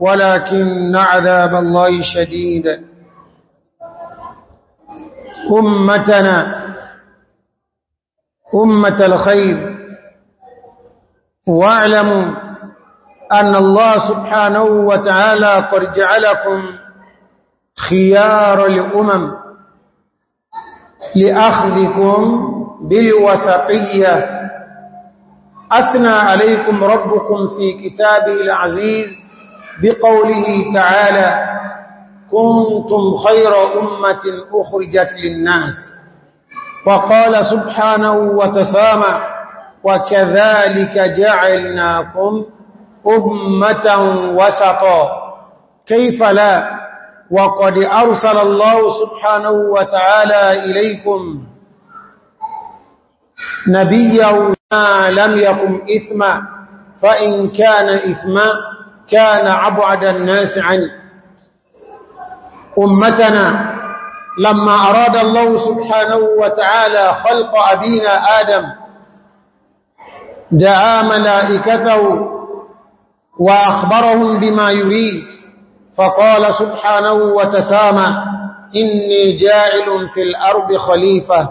ولكن عذاب الله شديد. أمتنا أمة الخير واعلموا أن الله سبحانه وتعالى قد جعلكم خيار الأمم لأخذكم بالوسطية أثنى عليكم ربكم في كتابه العزيز بقوله تعالى كنتم خير أمة أخرجت للناس. وقال سبحانه وتسامى وكذلك جعلناكم أمة وسطا. كيف لا؟ وقد أرسل الله سبحانه وتعالى إليكم نبيا لم يكن إثما فإن كان إثما كان أبعد الناس عنه أمتنا لما أراد الله سبحانه وتعالى خلق أبينا آدم دعا ملائكته وأخبرهم بما يريد فقال سبحانه وتسامى إني جاعل في الأرض خليفة.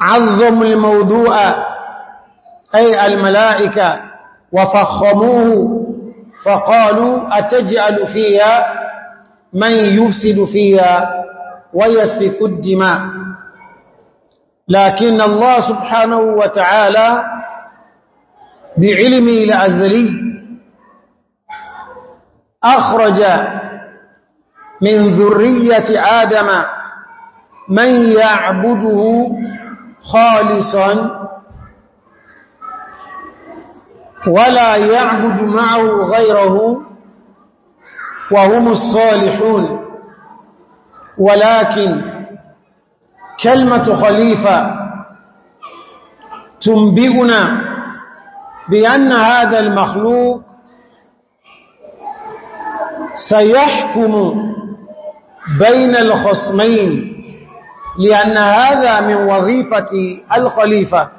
عظم الموضوع أي الملائكة وفخموه فقالوا أتجعل فيها من يفسد فيها ويسفك الدماء. لكن الله سبحانه وتعالى بعلمه الأزلي أخرج من ذرية آدم من يعبده خالصا ولا يعبد معه غيره وهم الصالحون. ولكن كلمة خليفة تنبئنا بأن هذا المخلوق سيحكم بين الخصمين لأن هذا من وظيفة الخليفة.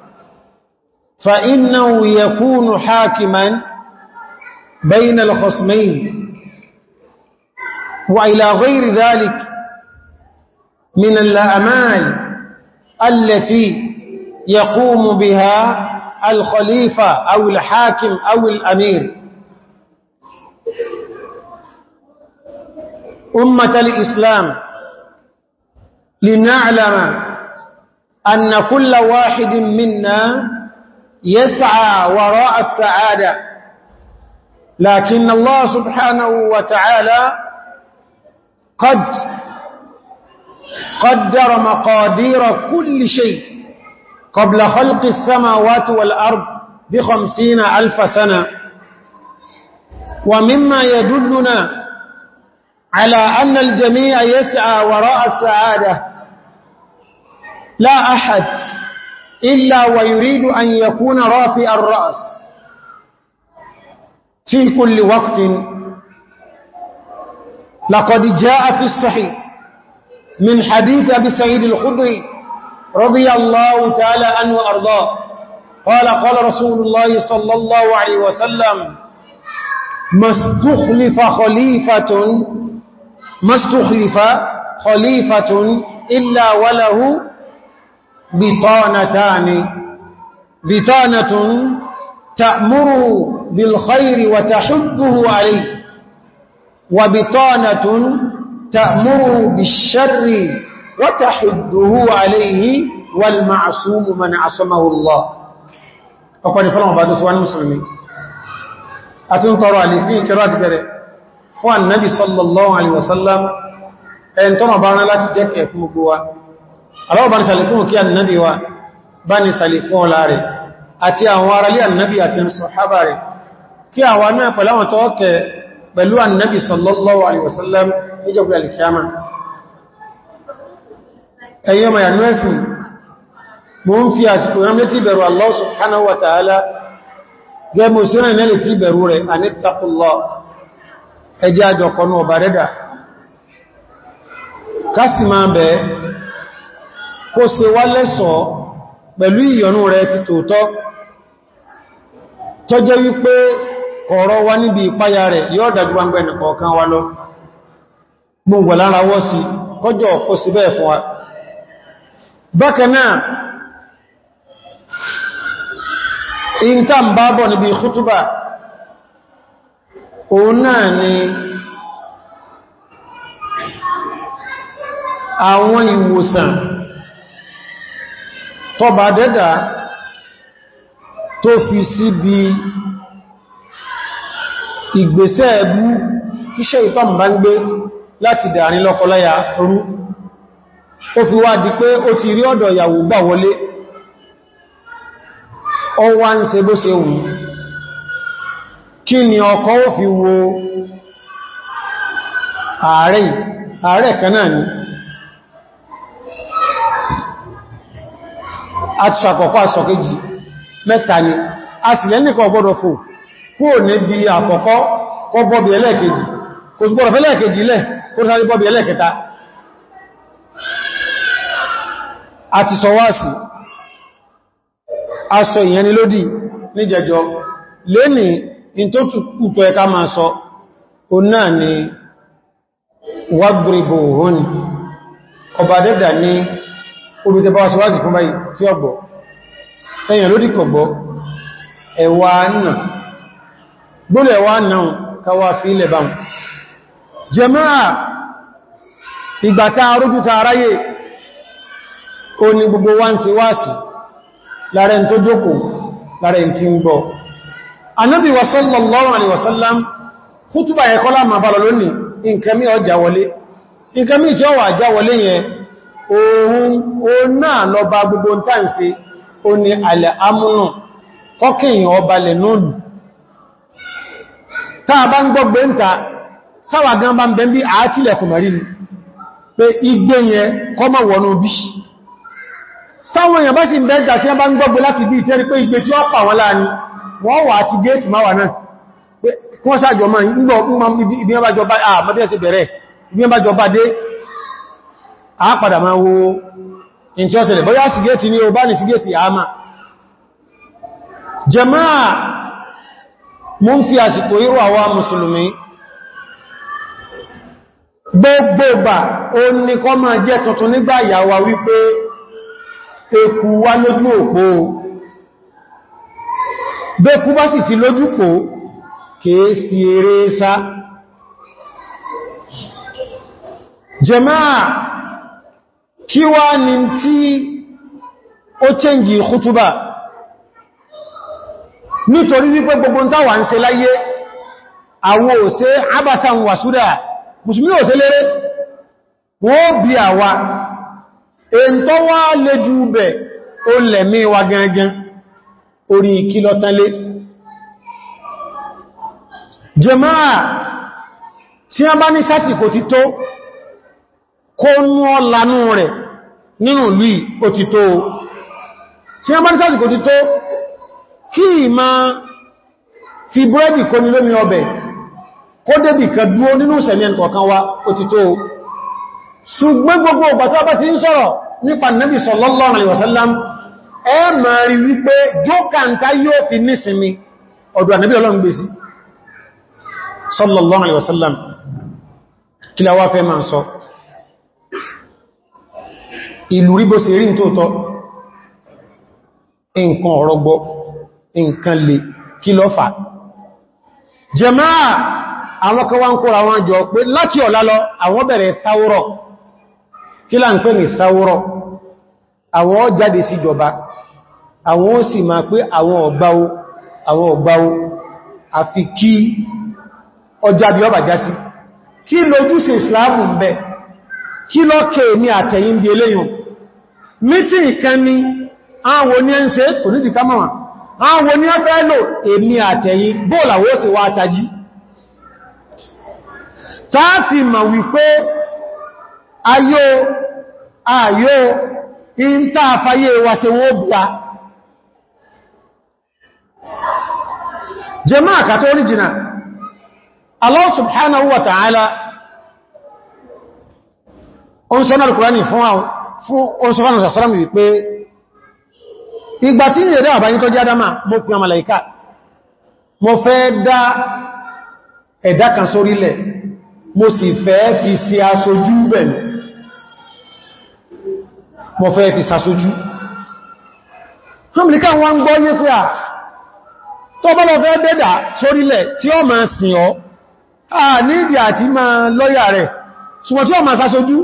فإنه يكون حاكما بين الخصمين. وإلى غير ذلك من الأمال التي يقوم بها الخليفة أو الحاكم أو الأمير. أمة الإسلام لنعلم أن كل واحد منا يسعى وراء السعادة. لكن الله سبحانه وتعالى قد قدر مقادير كل شيء قبل خلق السماوات والأرض بخمسين ألف سنة. ومما يدلنا على أن الجميع يسعى وراء السعادة. لا أحد إلا ويريد أن يكون رافع الرأس في كل وقت. لقد جاء في الصحيح من حديث أبي سعيد الخضري رضي الله تعالى عنه وأرضاه. قال قال رسول الله صلى الله عليه وسلم ما استخلف خليفة ما استخلف خليفة إلا وله بطانتان. بطانة تأمر بالخير وتحبه عليه وبطانة تأمر بالشر وتحده عليه والمعصوم من عصمه الله. أقول فلما بعد سواء المسلمين أتون ترى لي في إكرات إيه كري فالنبي صلى الله عليه وسلم أنتم بعنا لا تتكئ في مقوى aláwọ̀ bá ní sàlẹ̀kún kí annabi wa bá ní sàlẹ̀kún ọlá rẹ̀ àti àwọn aráalé annabi àti sọ̀hábà rẹ̀. Kí àwọn náà pẹ̀láwọn tọ́ọ̀kẹ̀ pẹ̀lú annabi sallallahu alaihi wasallam ní jẹ́ gbẹ̀lẹ̀ kiyama ẹ̀yẹ́ ma yànú ẹ̀sìn mo ń fi àsìkò rán létí bẹ̀rù Allah subhanahu wa ta'ala. Gẹ́mù sínú ilẹ̀ tí bẹ̀rù rẹ̀ anittaqullah ẹjẹ́ àjọkọ̀nù ọba rẹ̀dà kásì máa bẹ̀ kó ṣe wá lẹ́sọ̀ pẹ̀lú ìyọnú rẹ̀ ti tòótọ́. Tó jẹ́ wípé kọ̀ọ̀rọ̀ wá níbi ìpáyà rẹ̀ yóò dájú gbangba ẹnìkọ̀ọ̀kan wa lọ. Gbogbo lára wọ́ sí kọjọ́ kó sí bẹ́ẹ̀ fún wa. Bákanáà in tá ń bábọ̀ níbi khútúbà òun náà ni àwọn ìwòsàn tọba dẹ́dà tó fi síbi ìgbésẹ̀ ẹbú tíṣẹ́ ìtọ́m bá ń gbé láti dàrin lọ́kọláya rú. Ó fi wá di pé ó ti rí ọ̀dọ̀ ìyàwó gbà wọlé. Ọ wá ń ṣe bó ṣe wù kí ni ọkọ ó fi wo ààrẹ ààrẹ kan ni àti àkọ́kọ́ àṣọ̀kejì mẹ́ta ni. A sì lẹ́nìkan ọgbọ́dọ̀ fò. Kúrò níbi àkọ́kọ́ kọ́ bọ́bí ẹlẹ́ẹ̀kejì. Kò sí gbọ́dọ̀ fẹ́lẹ́ẹ̀kejì lẹ́ kó sáré bọ́bí ẹlẹ́ẹ̀kẹta. Àti ni wàgbìrìbò òhun ọba dẹ́dà ní olùtẹbá wáṣíwáṣì fún báyìí tí ó gbọ́. Ẹ̀yàn lódì kọ̀ gbọ́. Ẹ̀wà náà. Gbọ́lẹ̀ ẹ̀wà náà káwà fi ilẹ̀ báhùn jẹmáà ìgbàta arújúta aráyé ó ní gbogbo wá ń ṣe wáṣì lára ẹn tó jókòó lára ẹn tí ń gbọ́. Alaihi wasallam kútùbà ẹ̀kọ́ láàmà bá lọ lónìí nǹkan mí ọjà wọlé. Nǹkan mí tí ó wà já wọlé yẹn ohun o náà lọ bá gbogbo ń tàn sí o ní alẹ̀ amúnà kọ́kìyàn ọba lẹ̀ nóòlù táà bá ń gbọ́gbé ń ta táwà gan bá ń bẹ́ bí àátìlẹ̀kùn mẹ́rin pé igbé yẹn kọ́ mọ̀ wọnú bí. Táwọn èèyàn bá sì ń bẹ́ẹ̀dà tí wọ́n bá ń gbọ́gbé láti bí ìtẹ́rí pé igbe tí ó pà wọ́n láàní wọ́n wà dé àápadà máa wo in tí ó ṣẹlẹ̀. Bóyá sí géètì ní o bá ní sí géètì àmà jàmáà mú ń fi àsìkò irú àwa mùsùlùmí. Gbogbogbà ó ní kọ́ máa jẹ́ tuntun nígbà ìyàwó wípé eku wá lójú òpó. Bẹ́kú bá sì ti lójú pò kìí eré sá. Jàmáà kí wá ní tí ó chẹ́njì kútúbà? Nítorí wípé gbogbo ń táwà ń ṣe láyé àwọn òṣè abatan wàsúdà musulmi òṣè léré. Wọ́n bí àwa. Tó wá lè jú bẹ̀ ó lẹ̀mí wa gangan. Orí kílọ̀tánlé jàmáà tí a bá ní sásìkò ti kó nú ọlanú rẹ̀ nínú ìlú ó ti tó tí a bá ní sásìkò ti tó kí ìmá fi búrẹ́dì kó ní lómi ọbẹ̀ kó débì kan dúó nínú ìṣẹ̀mí ẹnkọ̀ọ̀kan wa ó ti tó ṣùgbọ́n gbogbo nípa Nabi sallallahu alaihi wasallam ẹ ma rí wípé jókàntá yóò fi nísinmi sallallahu alaihi wasallam. Kí la wá fẹ́ máa sọ ìlú rí bó sì rí tóòtọ́ nǹkan ọ̀rọ̀gbọ́ nǹkan lè kí ló fà jàmáà àwọn kan wá ń kóra wọn jọ pé láti ọ̀lá lọ àwọn bẹ̀rẹ̀ sáwúrọ̀. Kí là ń pè ní sáwúrọ̀? Àwọn jáde sí ìjọba. Àwọn ó sì máa pé àwọn ọ̀gbáwó àwọn ọ̀gbáwó àfi kí ọjà bí ọba jásí kí lójúṣe ìsìláàmù ń bẹ? Kí lọ́kẹ̀ ní àtẹ̀yìn bí eléyìn mítí ìkan ni àwọn ní ẹ́nṣẹ́ kò ní dìká máa àwọn ní ẹ́fẹ́ lò èmì àtẹ̀yìn bóòlàwó sì wá tají. Táàfì mà wípé ayó ayó in táàfàyé wa se wó bíá jama'a ka tó ríjìnà Allah subhanahu wa ta'ala oṣùfánà sàsọ́rọ̀ wípé ìgbà tí ìrẹ́ àbáyí tó jẹ́ adama mo pín àmàlàíkà mo fẹ́ dá ẹ̀dá kan sórílẹ̀ mo sì fẹ́ fi sí aṣojú bẹ̀rẹ̀ mo fẹ́ fi sàṣojú Amẹ́ríkà wọ́n gbọ́ yé fẹ́ à tó bá lọ fẹ́ dẹ́dà sórílẹ̀ tí ó máa sìn ọ́ à nídi àti máa lọ́yà rẹ̀ ṣùgbọ́n tí ó máa sàṣojú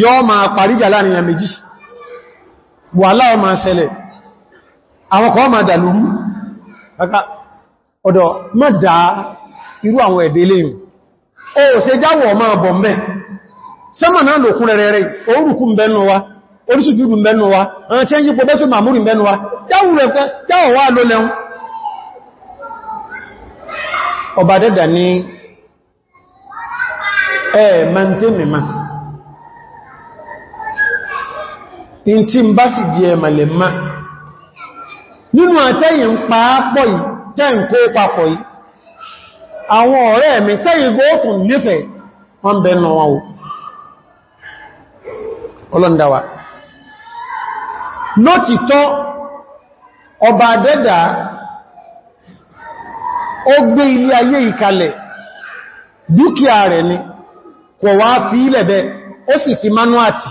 yọ́ máa paríjà láàárín àmìjì wà láọ́ máa ṣẹlẹ̀. Àwọn kan máa dàlúrú ọ̀dọ̀ mọ́ dá irú àwọn ẹ̀dẹ́ yìí o ṣe jáwọ̀ máa bọ̀ mẹ́ sẹ́mà náà lòkún rẹ̀ rẹ̀ lẹ́un ọba dẹ́dà ní ẹ mẹ́ntẹ́mìmá in tí ń bá sì di ẹmàlẹ̀ nínú àtẹ́yìn pàápọ̀ yìí tẹ́ ń kó papọ̀ yìí. Àwọn ọ̀rẹ́ mi tẹ́yìn góòkùn nífẹ̀ẹ́ wọ́n bẹ̀rẹ̀ wọn o. Ọlọ́ndáwà lótìtọ́ ọba dẹ́dà ó gbé ilé ayé ìkalẹ̀ dúkìá rẹ̀ ni kò fi ilẹ̀ bẹ́ ó sì fi manúàtì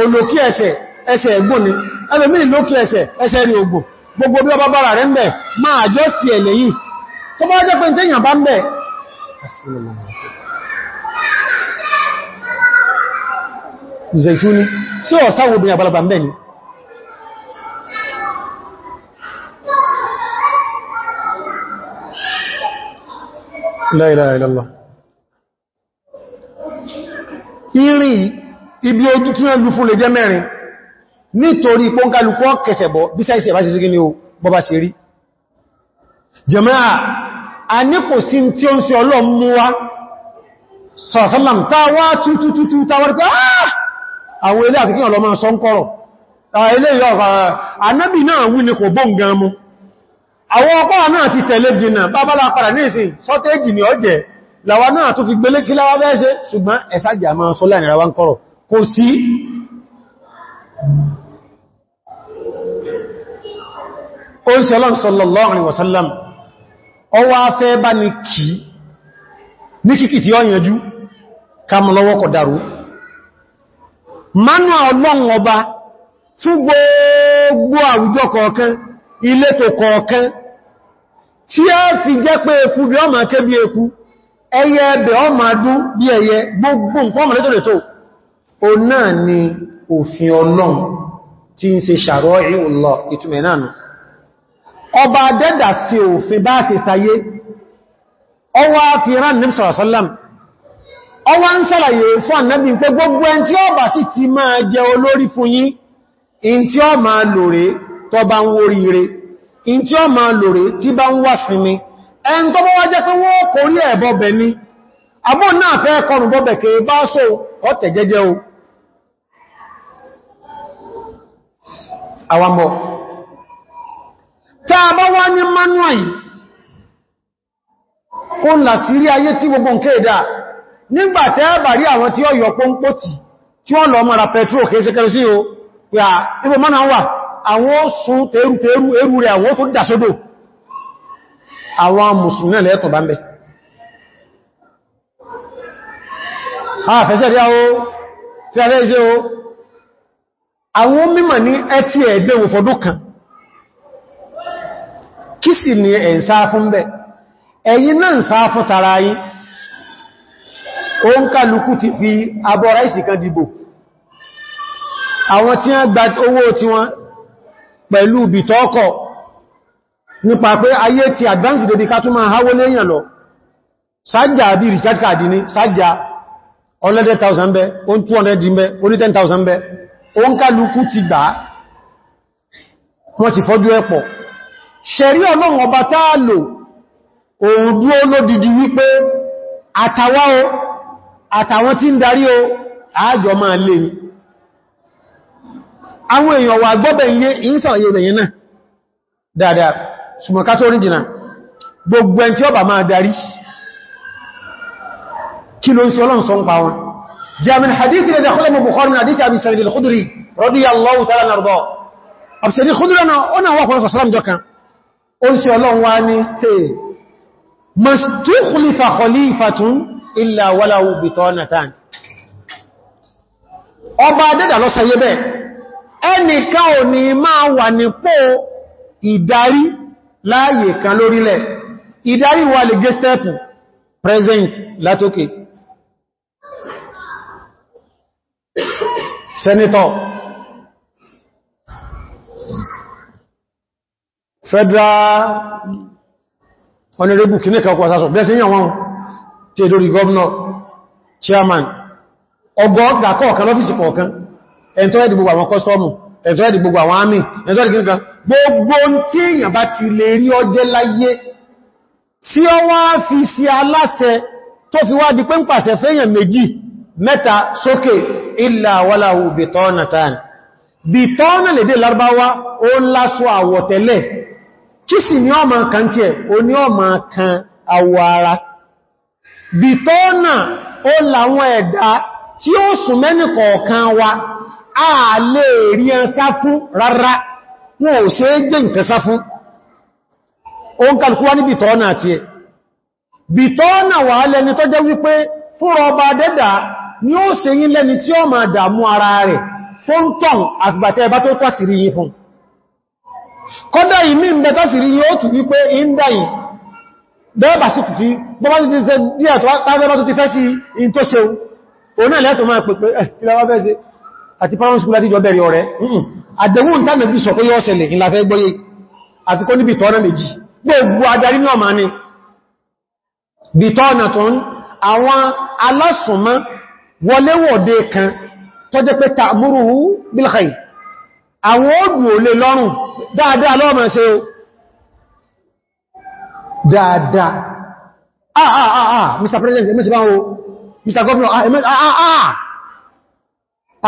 olókí ẹsẹ̀ ẹsẹ̀ ẹ̀gbọ́n ni. Ẹlòmíì lókí ẹsẹ̀ ẹsẹ̀ rí ogbò gbogbo bí ọba bára rẹ̀ ń máa jọ́ sí ẹ̀lẹ̀ yìí tó bá jẹ́ pé tẹ́yàn bá ń bẹ̀ ibi ojú tí wọ́n lú fún lè jẹ́ mẹ́rin. Nítorí pọ́nkálukọ́ kẹsẹ̀bọ̀ bí sáìsẹ̀ bá ṣe sí gíní o bọ́bá ṣe rí. Jàmáà a ní kò sí tí ó ń ṣe ọlọ́mú wá. Sọ̀rọ̀sọ́làm táwà tútútútú táwà àwọn ilé àfikín ọlọ́mọ sọ ń kọ́rọ̀. Ilé yọ ànábì náà wí ní kò bọ́ ǹgan mú àwọn ọpọ́ náà ti tẹ̀lé jìnnà bábálá ní ní ọjẹ́ làwà náà tó fi gbélé kí láwá bẹ́ẹ̀ ṣe ṣùgbọ́n ẹ̀sàjà máa sọ láàárín àwọn kọ́rọ̀ kò sí. Ó ń sọ́lọ́n sallallahu alaihi wasallam ọwọ́ afẹ́ bá ní kí ní kíkì tí ó yẹnjú kàmùlọ́wọ́ kọ̀ dáró mánú ọlọ́run ọba fún gbogbo àwùjọ kọ̀ọ̀kan ìletò kọ̀ọ̀kan tí a fi jẹ́ pé eku bí ọmọ akẹ́ bí eku ẹyẹ ẹbẹ̀ ọmọ adún bí ẹyẹ gbogbo nǹkan ọmọ lẹ́tọ̀lẹ́tọ̀ o náà ni òfin ọlọ́run tí ń ṣe ṣàrọ́ ìrùlọ ìtumẹ̀ náà ọba dẹ́dà sí òfin bá ṣe sayé ọwá fi rán ní sọ̀rọ̀sọ́lám ọwá ń ṣàlàyé fún ànábì pé gbogbo ẹn tí ó bá sì ti máa jẹ olórí fún yín abọ́ náà fẹ́ kọrùn bọ́bẹ̀ kè bá sọ ọ̀tẹ̀ jẹ́jẹ́ o àwàmọ̀. Tí a bá wá ní manual yìí ó ń là sí rí ayé tí gbogbo nké ìdá nígbàtẹ́ ẹ̀bà rí àwọn tí ó yọ pọ́npọ́ tí tí wọ́n lọ mọ́ra petrol kéèsẹ́ kẹrẹ sí o. À ibò mọ́nà wà? Àwọn sun tẹ́rù tẹ́rù eru rẹ̀ àwọn tó dà sódò. Àwọn mùsùlùmí lẹ́ẹ̀tọ̀ bá ń bẹ àwọn mímọ̀ ní ẹtí ẹ̀ẹ́dẹ̀wò fọdún kan. Kí sì ni ẹ̀ǹsá fún bẹ́ẹ̀? Ẹ̀yin náà ń sáà fún tara yín. Ó ń kálukú ti fi abọ́ ráìsì kan dìbò. Àwọn tí wọ́n gba owó tí wọ́n pẹ̀lú bìtọ́ọ̀kọ̀ nípa pé ayé ti advance dédé ká tún máa háwó léyàn lọ. Sájà bí recharge card ní sájà 100,000 bẹ́ o 200 bẹ́ o ní 10,000 bẹ́ o ń kálukú ti gbà wọ́n ti fọ́jú ẹ̀pọ̀ ṣẹ̀rí ọlọ́run ọba táà lò òun dúó lódìdí wípé àtàwà o àtàwọn tí ń darí o àájọ máa lè ní àwọn èèyàn wà gbọ́bẹ̀ iye ìsànàyè ìrìnyìn náà. Dáadáa jamin hadithi da dakhala mu bukhari min hadithi abi sa'id al-khudri radiyallahu ta'ala narda abi sa'id al-khudri na ona wa qala sallam jokan ó ń sọ Ọlọ́hun wá ní hey mastukhlifa khalifatun illa walahu bitanatan ọba dẹ́dà lọ sayé bẹ́ẹ̀ ẹnìkan ò ní máa wà nípò ìdarí láàyè kan lórílẹ̀ ìdarí wà lè gé stẹ́pù present. látókè senator. Federal honorable kìníkà ọkọ̀ àsásọ̀ bẹ́ẹ̀ sí yàn wọn tí èdórí governor chairman. Ọgbọ́ ọ̀gá kọ̀ọ̀kan lọ́fíìsì kọ̀ọ̀kan. Ẹ̀ntọ́ ẹ̀dì gbogbo àwọn kọ́stọ́mù ẹ̀ntọ́ ẹ̀dì gbogbo àwọn àmì ẹ̀ntọ́ ẹ̀dì kìníkà gbogbo tí èyàn bá ti lè rí ọjẹ́ láyé tí ó wá fi sí aláṣẹ tó fi wá di pé ń pàṣẹ fẹ́yàn méjì mẹ́ta sókè illa walahu bitanatan. Bitana lédè Lárúbáwá ó lásọ àwọ̀tẹ́lẹ̀ kí sì ní ọmọ kan tí ẹ̀ o ní ọmọ kan àwọ̀ ara. Bitana ó làwọn ẹ̀dá tí ó sùn mẹ́nì kọ̀ọ̀kan wa. A lè rí ẹn fún rárá. Wọn ò ṣe é gbé nǹkan fún. Ó ń kàlùkú wá ní bitana àti ẹ̀ bitana wà lẹni tó jẹ́ wípé fúnra ọba dẹ́dà ni ó ṣe yí lẹ́ni tí ó máa dàmú ara rẹ̀ fún tọ́n àfìgbàtẹ́ ẹbá tó tàṣìrí yí fún. Kọ́dá ìmí ń bẹ tàṣìrí yí ó tù wípé ìndáyìn bẹ́ẹ̀bà sí kùkí bọ́bá ti ṣe díẹ̀ tó ti fẹ́ sí in tó ṣe òun náà lẹ́tọ̀ máa pẹ̀pẹ̀ ìlàwà fẹ́ ṣe? Àti primary school wọléwọ̀dé kan tó jẹ́ pé ta'muruhu bil khayr. Àwọn òdù olè lọ́rùn. Dáadáa lọ́mọ̀ ṣe dáadáa. Ah ah ah ah mr. President sí báwo mr. Governor ah ah ah ah.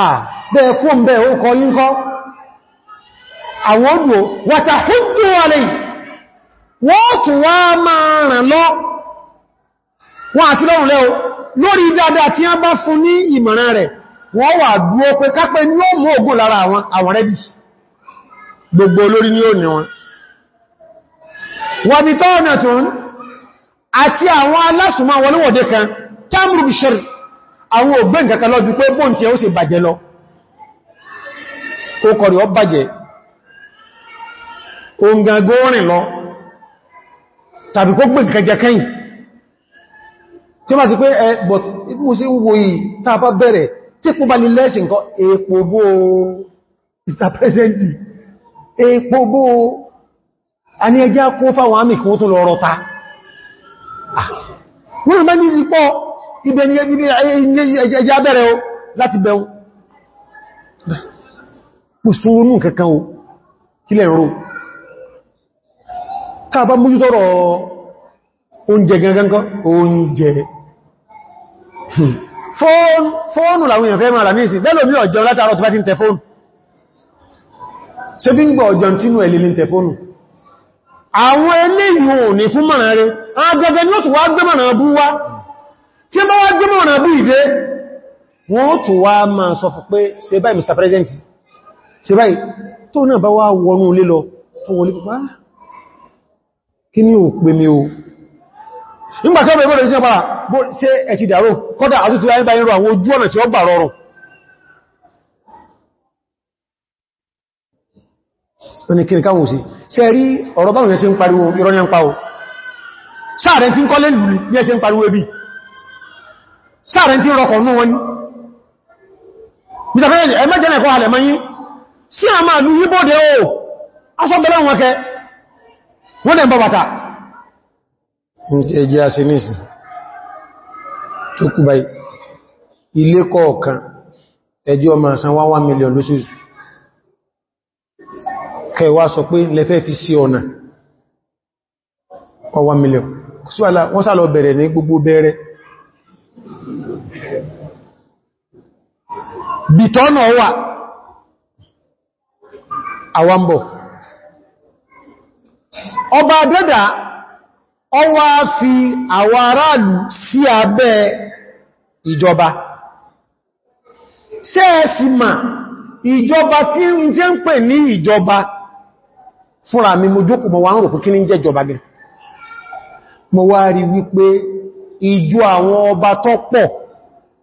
Ah bẹ́ẹ̀ kún bẹ́ẹ̀ ó kọ. Yínkọ́ àwọn òdù hujju alay wọ́n tún wá máa ràn lọ. Wọ́n àti lọ́rùn lẹ́ lórí dáadáa tí wọ́n bá fún ní ìmọ̀ràn rẹ̀ wọ́n wà dúó pé kápẹ́ ní ó mú ogun lára àwọn àwọn rẹ́dì. Gbogbo olórí ní ó ní wọn. Wọ́n bí tọ́ọ̀nà tó ń àti àwọn alásùnmọ́ wọn níwọ̀dé kan tamru bishir àwọn ògbẹ́ tí ma ti pé ẹ but mo sí wo yìí tàà bá bẹ̀rẹ̀ tí kó bá lè lẹ́sìn nǹkan èpò bó Mr. President èpò bó a ní ẹjá kó fáwọn àmì kí wọ́n tó lọ rọta wọ́n rí mẹ́ni sí ibẹ̀ ni ẹjá bẹ̀rẹ̀ o láti bẹ̀un mùsùlùmí kankan o kílẹ̀ rọ tàà bá oúnjẹ gangan kan oúnjẹ. Fóònù làwọn èèyàn fẹ́ máa rà ní ìsìn. Bẹ́lò ní ọjọ́ látàrọ tó bá ti ń tẹ fóònù. Ṣe bí ń gbọ́ ọjọ́ tínú ẹ̀lẹ́ ní tẹ fóònù? Àwọn eléyìn ò ní fún mọ̀ràn rẹ̀. Mr. President? Ṣe báyìí? Tó náà bá wá wọnú ilé lọ fún wọlé kí ni ò pè mi o nígbà tí ọmọ ìgbọ́nà ìsinmi para bó ṣe ẹ̀tì dàró kọ́dà àtútù ayé bá irú àwọn ojú ọ̀nà tí ó gbà rọrùn. Ní káwọn sí? Ṣe rí ọ̀rọ̀ báwọn ẹ̀sẹ̀ ń pariwo irọ́ ní ń pàwó sáàrẹ̀ tí ń kọ́lé ní ẹsẹ̀ ń pariwo ẹbí sáàrẹ̀ tí ń rọkọ̀ nú wọn ní ẹmẹ́jẹ́ ẹ̀kọ́ alẹ̀ mọ́yí sí máa lú yíbóde o? Aṣọ́bẹ̀lẹ̀ wọn kẹ. Wọ́n bàtà ẹjẹ́ asínìsì tó kú báyìí. Ilé kọ̀ọ̀kan ẹjẹ́ ọmọ àsan 1 million lóṣooṣù. Kẹwàá sọ pé lẹ́fẹ́ fi sí ọ̀nà. 1 million. Wọ́n sá lọ bẹ̀rẹ̀ ní gbogbo bẹ̀rẹ̀. Bìtọ́nà wà. Àwambọ̀ ọba dẹ́dà ọwá fi àwọn aráàlú sí abẹ́ ìjọba. Sẹ́ẹ̀sì mà ìjọba tí ń jẹ́ ń pè ní ìjọba? Fúnra mi mo jókòó mọ̀ wá ń rò pé kí ní jẹ́ ìjọba gẹ́ mo wá rí wípé ìjọ àwọn ọba tó pọ̀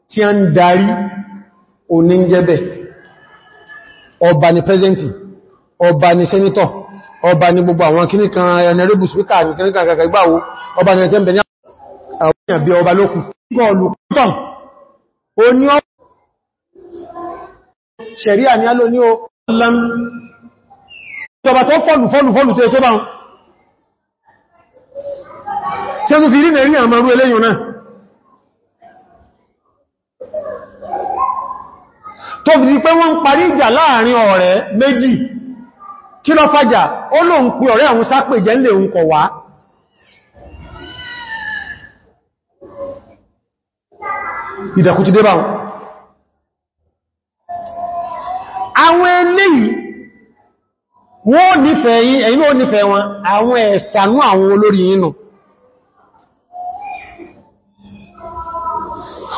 tí a ń darí òní ń jẹ́bẹ̀ ọba ni pẹ́sẹ̀ntì ọba ni sẹ́nítọ̀ ọba ni gbogbo àwọn kìníkan ẹnẹrẹ́bù spíkà ní kìníkan kàkà ìgbàwó ọba ni ẹ̀tẹ́m̀bẹ̀ ní àwọn èèyàn bí ọba lókù gọ́ọ̀lù pútọ̀n ó ní ọ ṣẹ̀ríà ní alò ní o. Lẹ́m ìjọba tó fọ́lù fọ́lù fọ́lù tó tó bá wọn. Tí ó fi rí fi pé wọ́n ń parí ìjà láàárín ọ̀rẹ́ méjì kí ló fàjà? Ó lóun pè ọ̀rẹ́ àwọn sápè jẹ́ ń lè ń kọ̀ wá. Ìdẹ̀kù ti dé wọn. Àwọn eléyìí wọ́n nífẹ̀ẹ́ yín ẹ̀yin náà nífẹ̀ẹ́ wọn. Àwọn ẹ̀sànú àwọn olórí yínú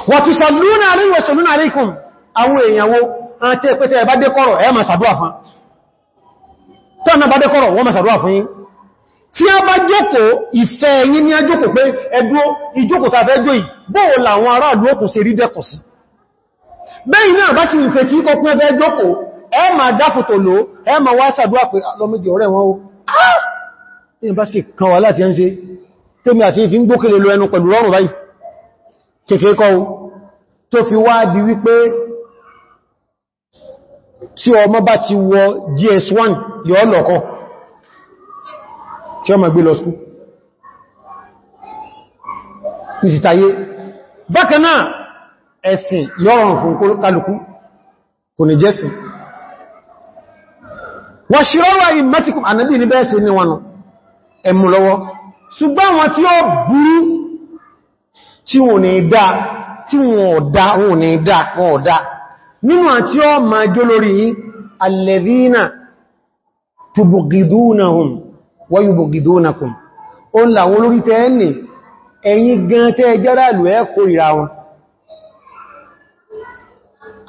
wàtùsàlúnà àríwẹ̀sàlúnà àríkùn àwọn èèyànwó àti ẹ̀pẹ́tẹ̀ ẹ̀bá dékọ́rọ̀ ẹ máa ṣàdúwà fún tọ́nà bá dékọ́rọ̀ wọ́n máa ṣàdúwà fún yín. Tí a bá jókòó ìfẹ́ yín ní ajókòó pé ẹdúó ìjókòó ta fẹ́ jó yìí bóò làwọn aráàlú òkùn ṣe rí dẹ́kọ̀ sí. Bẹ́yìn náà bá sì ń fẹ́ tí kọ́ pín ẹfẹ́ jókòó ẹ máa dáfòtò lò ẹ máa wá ṣàdúwà pé lọ́mídì ọ̀rẹ́ wọn ó ní bá sì kan wà láti ẹ́ ń ṣe tẹ́mi àti ìfín gbókèlè lọ ẹnu pẹ̀lú rọrùn báyìí. Kéèkéé kọ́ tó fi wá di wípé tí ọmọ bá ti wọ GS1 yọ́ lọ́kọ́ tí ọmọ gbé lọ skú ní títayé bákanáà ẹ̀sìn yọ́rọ̀rùn fún kálukú. Kò ní jẹ́sì wọ́n ṣírọ́wà ìmẹ́tìkùn ànábì ní bẹ́ẹ̀sì ní wọn ẹmù lọ́wọ́. Ṣùgbọ́n wọn tí ó burú tí wọn ní dá tí wọn ọ̀dá wọn ní dá wọn ọ̀dá nínú àti ọ ma jó lórí alladhina tubghidunahum wa yubghidunakum. O ń làwọn olórí tẹ́ ní ẹ̀yin gan tẹ́ jẹ́rà lù ẹ́ kórìíra wọn.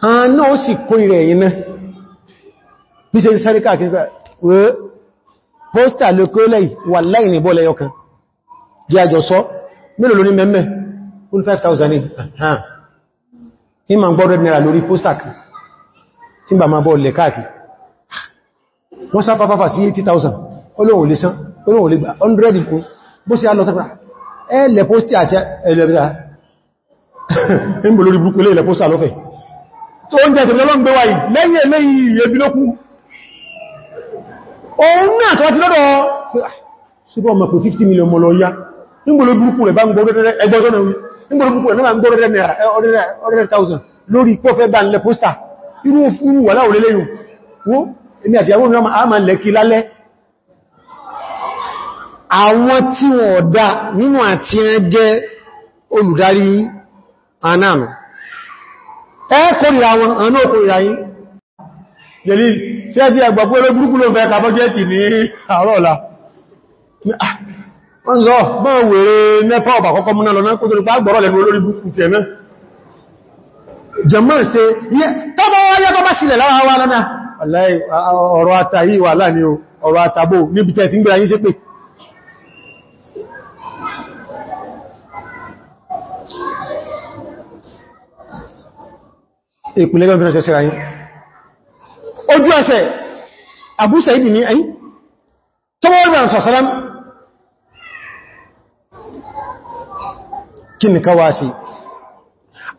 Àánà ó sì kórìíra ẹ̀yin náà. Bí ṣe ń sáré káàkiri wẹ́ póstà lè kó lẹ́yìn wà láì ní bọ́ọ̀lẹ̀ yọkan jẹ́ àjọ sọ mélòó lórí mẹ́mẹ́? 5,000 ní ma gbọ́rọ̀ nira lórí póstà kan tí bá ma bọ́ lẹ káàkì wọ́n sáfà fàfà sí 80,000 olóhun lè sán olóhun lè gbà 100 kún. Bó sí alọ́ tẹ́kùnrà ẹlẹ̀ póstì àti ẹlẹ́bẹ̀ta ń bò lórí burúkú ilẹ̀ póstà lọ́fẹ̀. Tó ń jẹ́ tẹ̀lọ́lọ́ ń gbé wáyìí lẹ́yìn eléyìí ebi lókú òun náà tó wá ti lọ́dọ̀ síbọ̀ ọmọ pé 50 million mọ́ lọ yá? Ń bò lórí burúkú rẹ̀ nígbòrò púpọ̀ náà gbọ́rọ̀ rẹ̀ 100,000 lórí pọ́fẹ́ bá ń lẹ póstà irú fúrú wà láwọ̀ lélẹ́yìn. Wó èmi àti àwọn tí wọ́n dá nínú àti ẹ jẹ́ olùdarí anáàmì ẹ wọn àwọn okòrìíra yìí jẹ́lì tí ẹ ti ẹgbàgbó ẹgbẹ́ burúkú ló fẹ́ kàbọ́jẹ́tì ní àárọ̀ ọ̀la wọ́n zọ bọ́n wèrè nẹ́pà ọba kọ́kọ́ múná lọ náà kó tó rí pàgbọ́rọ̀ lẹ́nu olórí búkú tẹ̀ náà. Jẹmọ́ ṣe tọ́bọ̀ wáyé tó bá sílẹ̀ lára wá lọ́nà. Ọ̀rọ̀ àtàyí wà láàárín ọ̀rọ̀ àtàbò níbi tẹ̀ tí ń gbé ayé ṣépè. Ìpínlẹ̀ gọ́nà fínà ṣẹ̀ṣẹ̀ ráyí ojú ẹsẹ̀ Abu Sa'id ní ẹ̀yí tọ́wọ́ rí kí ni. Ká wá sí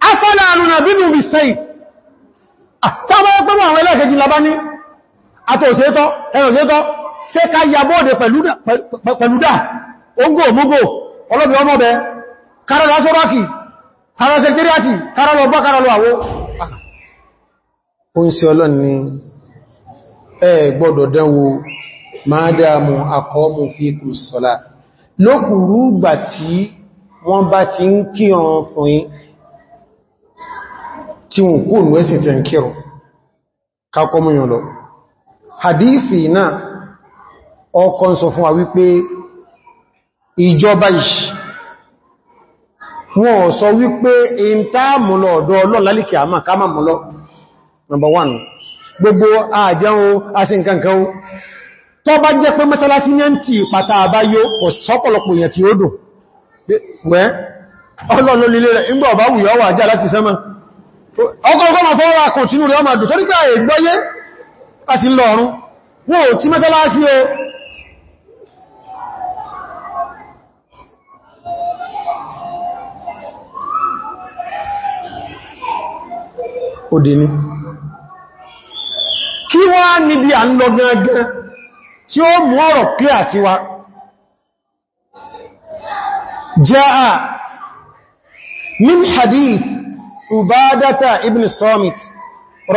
afọ́lá àrùnà bínú bí sẹ́ì tàbí ẹgbẹ́mọ̀ àwọn ẹlẹ́kẹjì labá ní àtòsẹ́tọ́ ẹ̀rọ̀sẹ́tọ́ ṣe ká yàbọ́ọ̀dẹ̀ pẹ̀lúdà ogó múgó ọlọ́bí ọmọbẹ lókùrú gbà tí wọ́n bá ti ń kírun fún yín tí wọ́n kú nù ẹ́sìn tẹ́ ń kírun kákọmúyàn lọ. Hadithi náà ọkọ̀ ń sọ fún wa wípé ìjọba ìṣì wọ́n sọ wípé in táàmù lọ ọ̀dọ̀ ọlọ́lálìkì àmà ká máa mú lọ. Number one gbogbo àjẹun asìnkankan tó bá jẹ́ pé mọ́sálásí ní ń tí pàtà àbáyó kò tí ó dùn wẹ́ ọlọ́lọ́ lílé rẹ̀ ń gbọ́ ọ̀bá wùyọ́ wà já láti sẹ́mọ̀ ọkọ̀ọ̀kọ́ ma fọ́wọ́ kọ̀tínú rẹ̀ ọmọ àdù ìgbọ́yé a sì lọ ọ̀run جاء من حديث عبادة ابن الصامت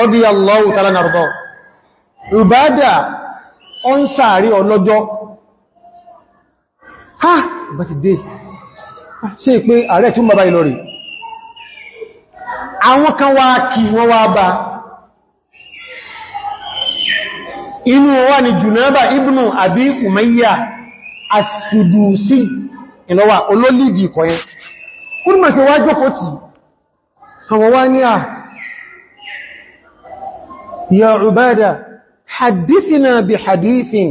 رضي الله تعالى نرضاه عبادة ọ̀n sàárì ọlọ́jọ́ ha bá ti dé ṣe pé ààrẹ tí ó bàbá ìlọ́rì àwọn kan wá kí wọ́n wá bá inú wà ní Junaba ibnu Abi Umayya as-Sudusi ìlọ́wà olólìdì ìkọ̀yẹn kúrò mọ̀ sí wá jókòó tí àwọn wá ní à ya Ubada hadithina bi hadithin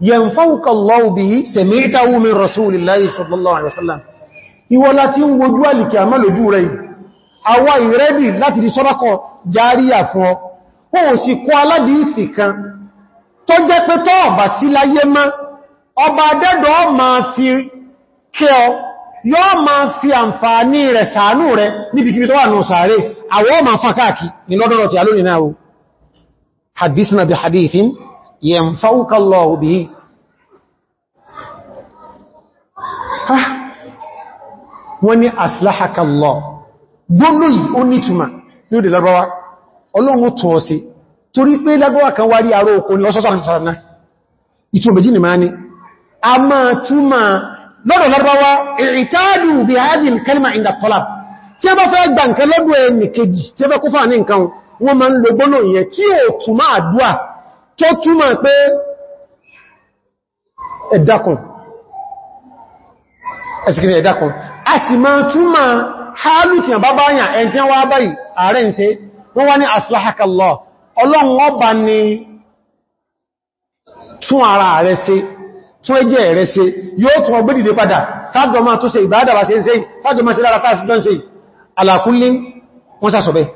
yanfauka Allahu bihi sami'tahu min rasulillahi sallallahu alaihi wasallam. Ìwọ láti ń wojú àlìkì àmà lójú rẹ̀ àwa ìrẹ́dì láti di sọ́rọ́kọ̀ járíyà fún ọ. Ó sì kọ́ aládìífì kan ọ̀bà sí láyé mọ́ ọba dẹ́dọ̀ ma fi kí ọ yóò ma fi àǹfààní rẹ̀ sàánú rẹ̀ níbi kí tó wà ní sàárè. Àwọ́ ma fa káàkì ní lọ́dọ̀rọ̀ tí a lónìí náà hadithuna bi hadithin yanfa'uka Allahu bihi. Wọ́n ni aslahaka a máa túnmà lọ́dọ̀ lọ́rọ̀wá ìrìtàdù bí hadhihi al-kalima inda talab. Tí a bá fẹ́ gbà nǹkan lọ́dọ̀ ẹni kejì tí a fẹ́ kó ní nǹkan wọ́n máa ń lo gbónú ìyẹn tí ó túnmà àdúà tó túnmà pé ẹ̀dàkùn ẹ̀sìkìrì ẹ̀dàkùn tún ẹjẹ́ rẹ̀ ṣe yóò tún ọgbé dìde padà tájọ máa tó ṣe ìbádàbà ṣe ń ṣe tájọ máa ṣe lára káàsì ń ṣe. Alákúnlé wọ́n sásọ̀bẹ́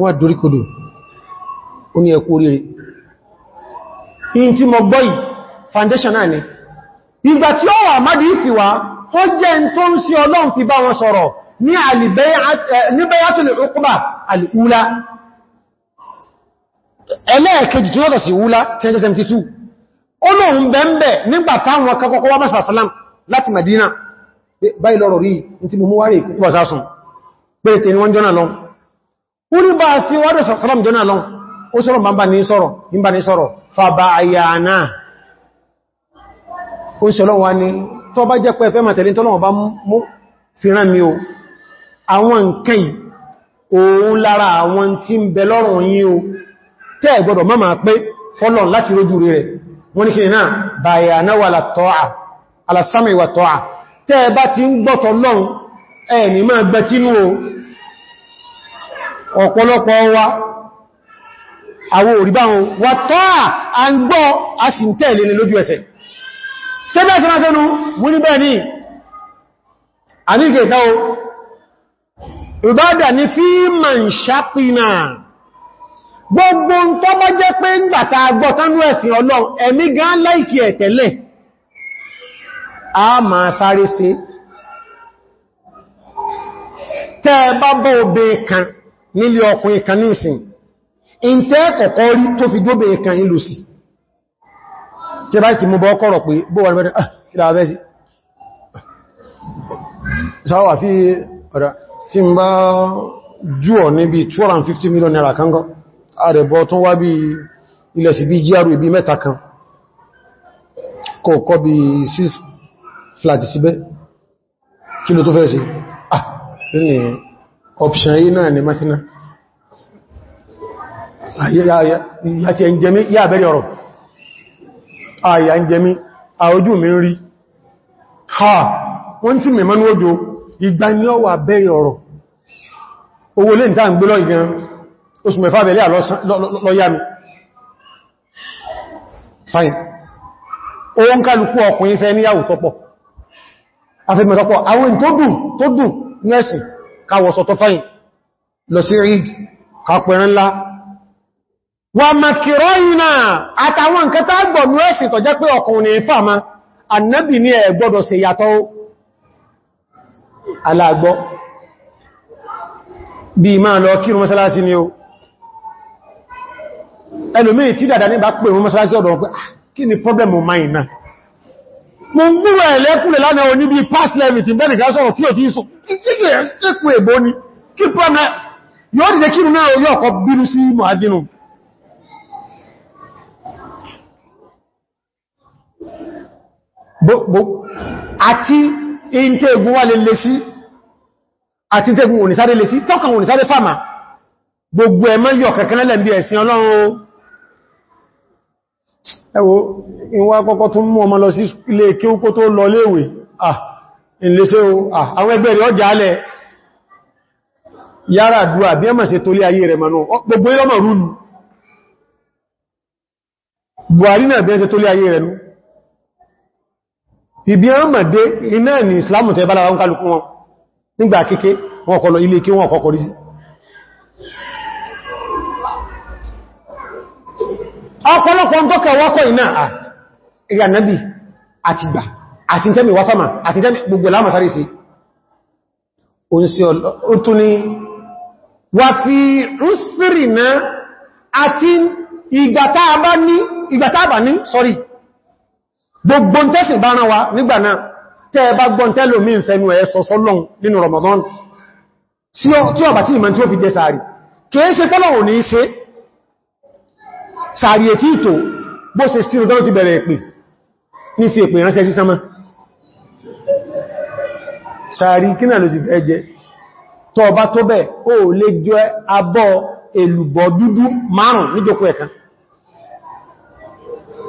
wọ́n doríkodò ó ní ẹkú oríire. In tí mo gbọ́ yìí foundation náà ni. Ìgbà tí ó wà mádìí bá ẹlẹ́ẹ̀kejì tí ó tọ̀ sí wúlá 1072 olóhun bẹ̀m̀bẹ̀ nígbà táwọn akẹ́kọ́kọ́ wá mẹ́sà sàlám láti Madina báyìí lọ́rọ̀ rí tí mo mú wárí púpọ̀ sásun pẹ̀lẹ̀tẹ̀ ni wọ́n jọ́nà lọ ó ní bá sí wádọ̀ jọ́nà lọ ó sọ́rọ̀ bá ní sọ́rọ̀ nígbà ní sọ́rọ̀. Fàbà àyànà ó sọ́rọ̀ wá ní tó bá jẹ́ pé ẹfẹ́ màtẹ̀lẹ́ tọ́lọ́wọ́ bá mú fìran mi o. Àwọn nǹkan òun lára àwọn tí ń bẹ lọ́rùn yín o tẹ́ ẹ̀gbọ́dọ̀ máa máa pé fọ́lọ̀n láti rójú rẹ̀ wọ́n ní kí náà? Bàyàná wà látọ́à alàsámì wà tọ́à. Tẹ́ ẹ bá ti ń gbọ́tọ̀ lọ́n ẹni máa gbẹ tínú o. Ọ̀pọ̀lọpọ̀ wa àwọ òrìbáwọn wà tọ́à a ń gbọ́ a sì ń tẹ̀lé ní lójú ẹsẹ̀. Sẹ́bẹ̀ sí máa mú ní bẹ́ẹ̀ ní àníkẹ̀ ìkáwó ìbádà gbogbo ń tọ́ bá jẹ́ pé ń agbọ́tánú ẹ̀sìn ọlọ́run ẹ̀mí gan láìkí ẹ̀ a máa sáré sí tẹ́ bọ́ obe kan nílé ọkùnrin kan ní ìsìn ìntẹ́ kọ̀kọ́ rí tó fi jóbe kan ìlú sí. Tí bá ti mú bọ́ kọ́rọ̀ pé bó wà níbẹ̀rẹ̀ ah níbi 250 million naira kan àrẹ̀bọ̀ tún wá bí ilẹ̀ sí bí jíàrù ibi mẹ́ta kan kọ̀ọ̀kọ́ bí 6 flat síbẹ̀. Kí ló tó fẹ́ sí ah ní option yìí náà ni mathina àti ẹnjẹmí yà bẹ̀rẹ̀ ọ̀rọ̀. Àyà ẹnjẹmí àójú mi ń rí. Ha wọ́n tí mẹ́mọ́ ní ojú ìgbà ní ọwà bẹ̀rẹ̀ ọ̀rọ̀. Owó lè oṣù mẹ́fà bẹ̀rẹ̀ lọ́yá mi. Fine. Ohun kálukú ọkùnrin fẹ́ níyàwó tọ́pọ̀ afẹ́mẹ́tọ́pọ̀ àwọn tó dùn tó dùn nẹ́ẹ̀sì káwọ̀sọ̀ tó fáyìn lọ sí ríd kápẹ̀rẹ́ ńlá. Wà màkìrọ́ ìnà àtàwọn nǹkan tá gbọ̀nú ẹ̀sì tọ̀jẹ́ pé ọkùnrin fàmà annabi ní ẹ gbọ́dọ̀ ṣe yàtọ̀ aláàgbọ́ ẹlòmí tí dàdà ní bá pè mọ́ mọ́sálásí ọ̀dọ̀ pé kí ni pọ́blẹ̀mù máa náà? Mo ń gbúrò ẹ̀lẹ́kùnlẹ̀ lánàá oní bí pass level tí bẹ́ẹ̀ nìkan sọ̀rọ̀ tí ò tí ń sọ. Ìtíkẹ̀ ẹ̀kù èbó ni. Kí pọ́nà yóò dìde kírù náà yóò ọkọ̀ bínú sí mọ̀ádínú àti ìntẹ́gun wà lè lè sí àti ìntẹ́gun ònìsáré lè sí tọ́kàn ònìsáré fàmà. Gbogbo ẹ̀mọ́ yọ kẹ̀kẹ́lẹ̀ bí ẹ̀sìn ọlọ́run ẹwọ ìwọ́n akọ́kọ́ tún mú ọmọ lọ sí ilé kí ó kó tó lọ léèwé ah ìlẹ́sẹ́ àwọn ẹgbẹ́ rẹ̀ ọjà alẹ́. Yára àdúrà bí ẹmọ̀ sí torí ayé rẹ̀ mọ̀nà gbogbo ìlọ́mọ̀ rúlù Buhari náà bí ẹ́ torí ayé rẹ̀ nú. Ibi ọmọdé iná ní Islam tẹ́ bá lára ń kálukú wọn. Nígbà kíké wọn kọlọ ilé kí wọn kọkọrí sí ọ̀pọ̀lọpọ̀ ń tọ́kẹ̀ wọ́kọ̀ iná ìrìn ànábì àti gbà àti tẹ́mì wáfàmà àti tẹ́mì gbogbo lámàsárí sí o tún ni wà fi rúsìrì náà àti ìgbàtàbà ní sọ́rí gbogbo tẹ́sìn bá rán wa nígbà náà tẹ́ bá gbọ́n tẹ́lò mí ìfẹ́nu Ramadan. Tí ọba tí ìmọ̀ tí ó fi jẹ sàárì sàárì ètí ìtò bó ṣe sínú tọ́lọ̀ ti bẹ̀rẹ̀ èpè ní fi èpè ránṣẹ́ sí sánmà. Sàárì kí náà ló ti fẹ́ jẹ? Tọ́ ọba tó bẹ̀ ó lè jọ abọ́ èlùbọ̀ dúdú márùn níjókòó ẹ̀kan.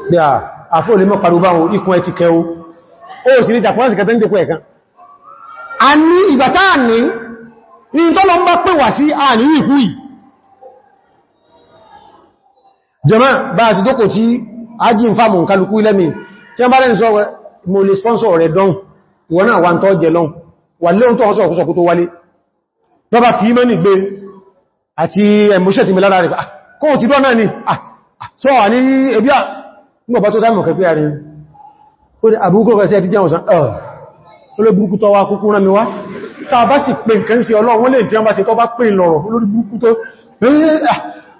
Bí a àfó olè mọ́ parubá wọn ikun ẹ ti kẹ́ sì ní jókòó ẹ̀kan. Ní ìgbàtà ní ń bá pè wà sí àní ìkú yìí jẹmọ́ bá sì dókò tí a jí ń fàmù kálukú ilẹ́mì tí a bá rẹ̀ sọ mo lè sponsor rẹ̀ dán. Ìwọ̀n náà wà ń tọ́ jẹ lọ́n wà léun tó ọ̀sọ̀ ọ̀kúsọ̀ kú tó wálé. Lọ́bá fi mẹ́ ní gbé àti ẹmọ́ṣẹ́ ti mẹ́lára rẹ̀ kóhùn ti dọ́ náà ni. Sọ wà ní ẹbí àgbà tó dámọ̀ kẹfẹ́ àrin ó ní àbúkọ́ kẹsẹ́ ti jẹun sàn. Ọ̀ olórí burúkú tó wá kúkú rán mi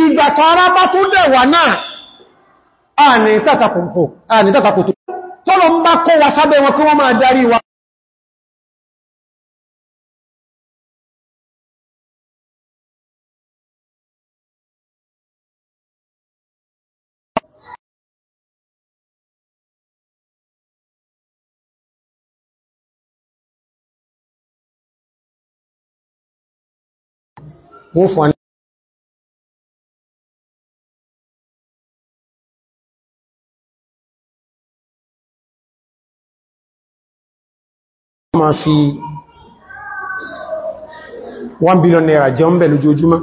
ìgbà tára bá tó lẹ̀wà náà àní tàtàkùtù tọ́lọ ń bá kó wa sábẹ́ wọn kí wọ́n máa darí wa. Wọ́n fún ma fi 1 billion naira jẹun bẹ̀ lójoojúmọ́.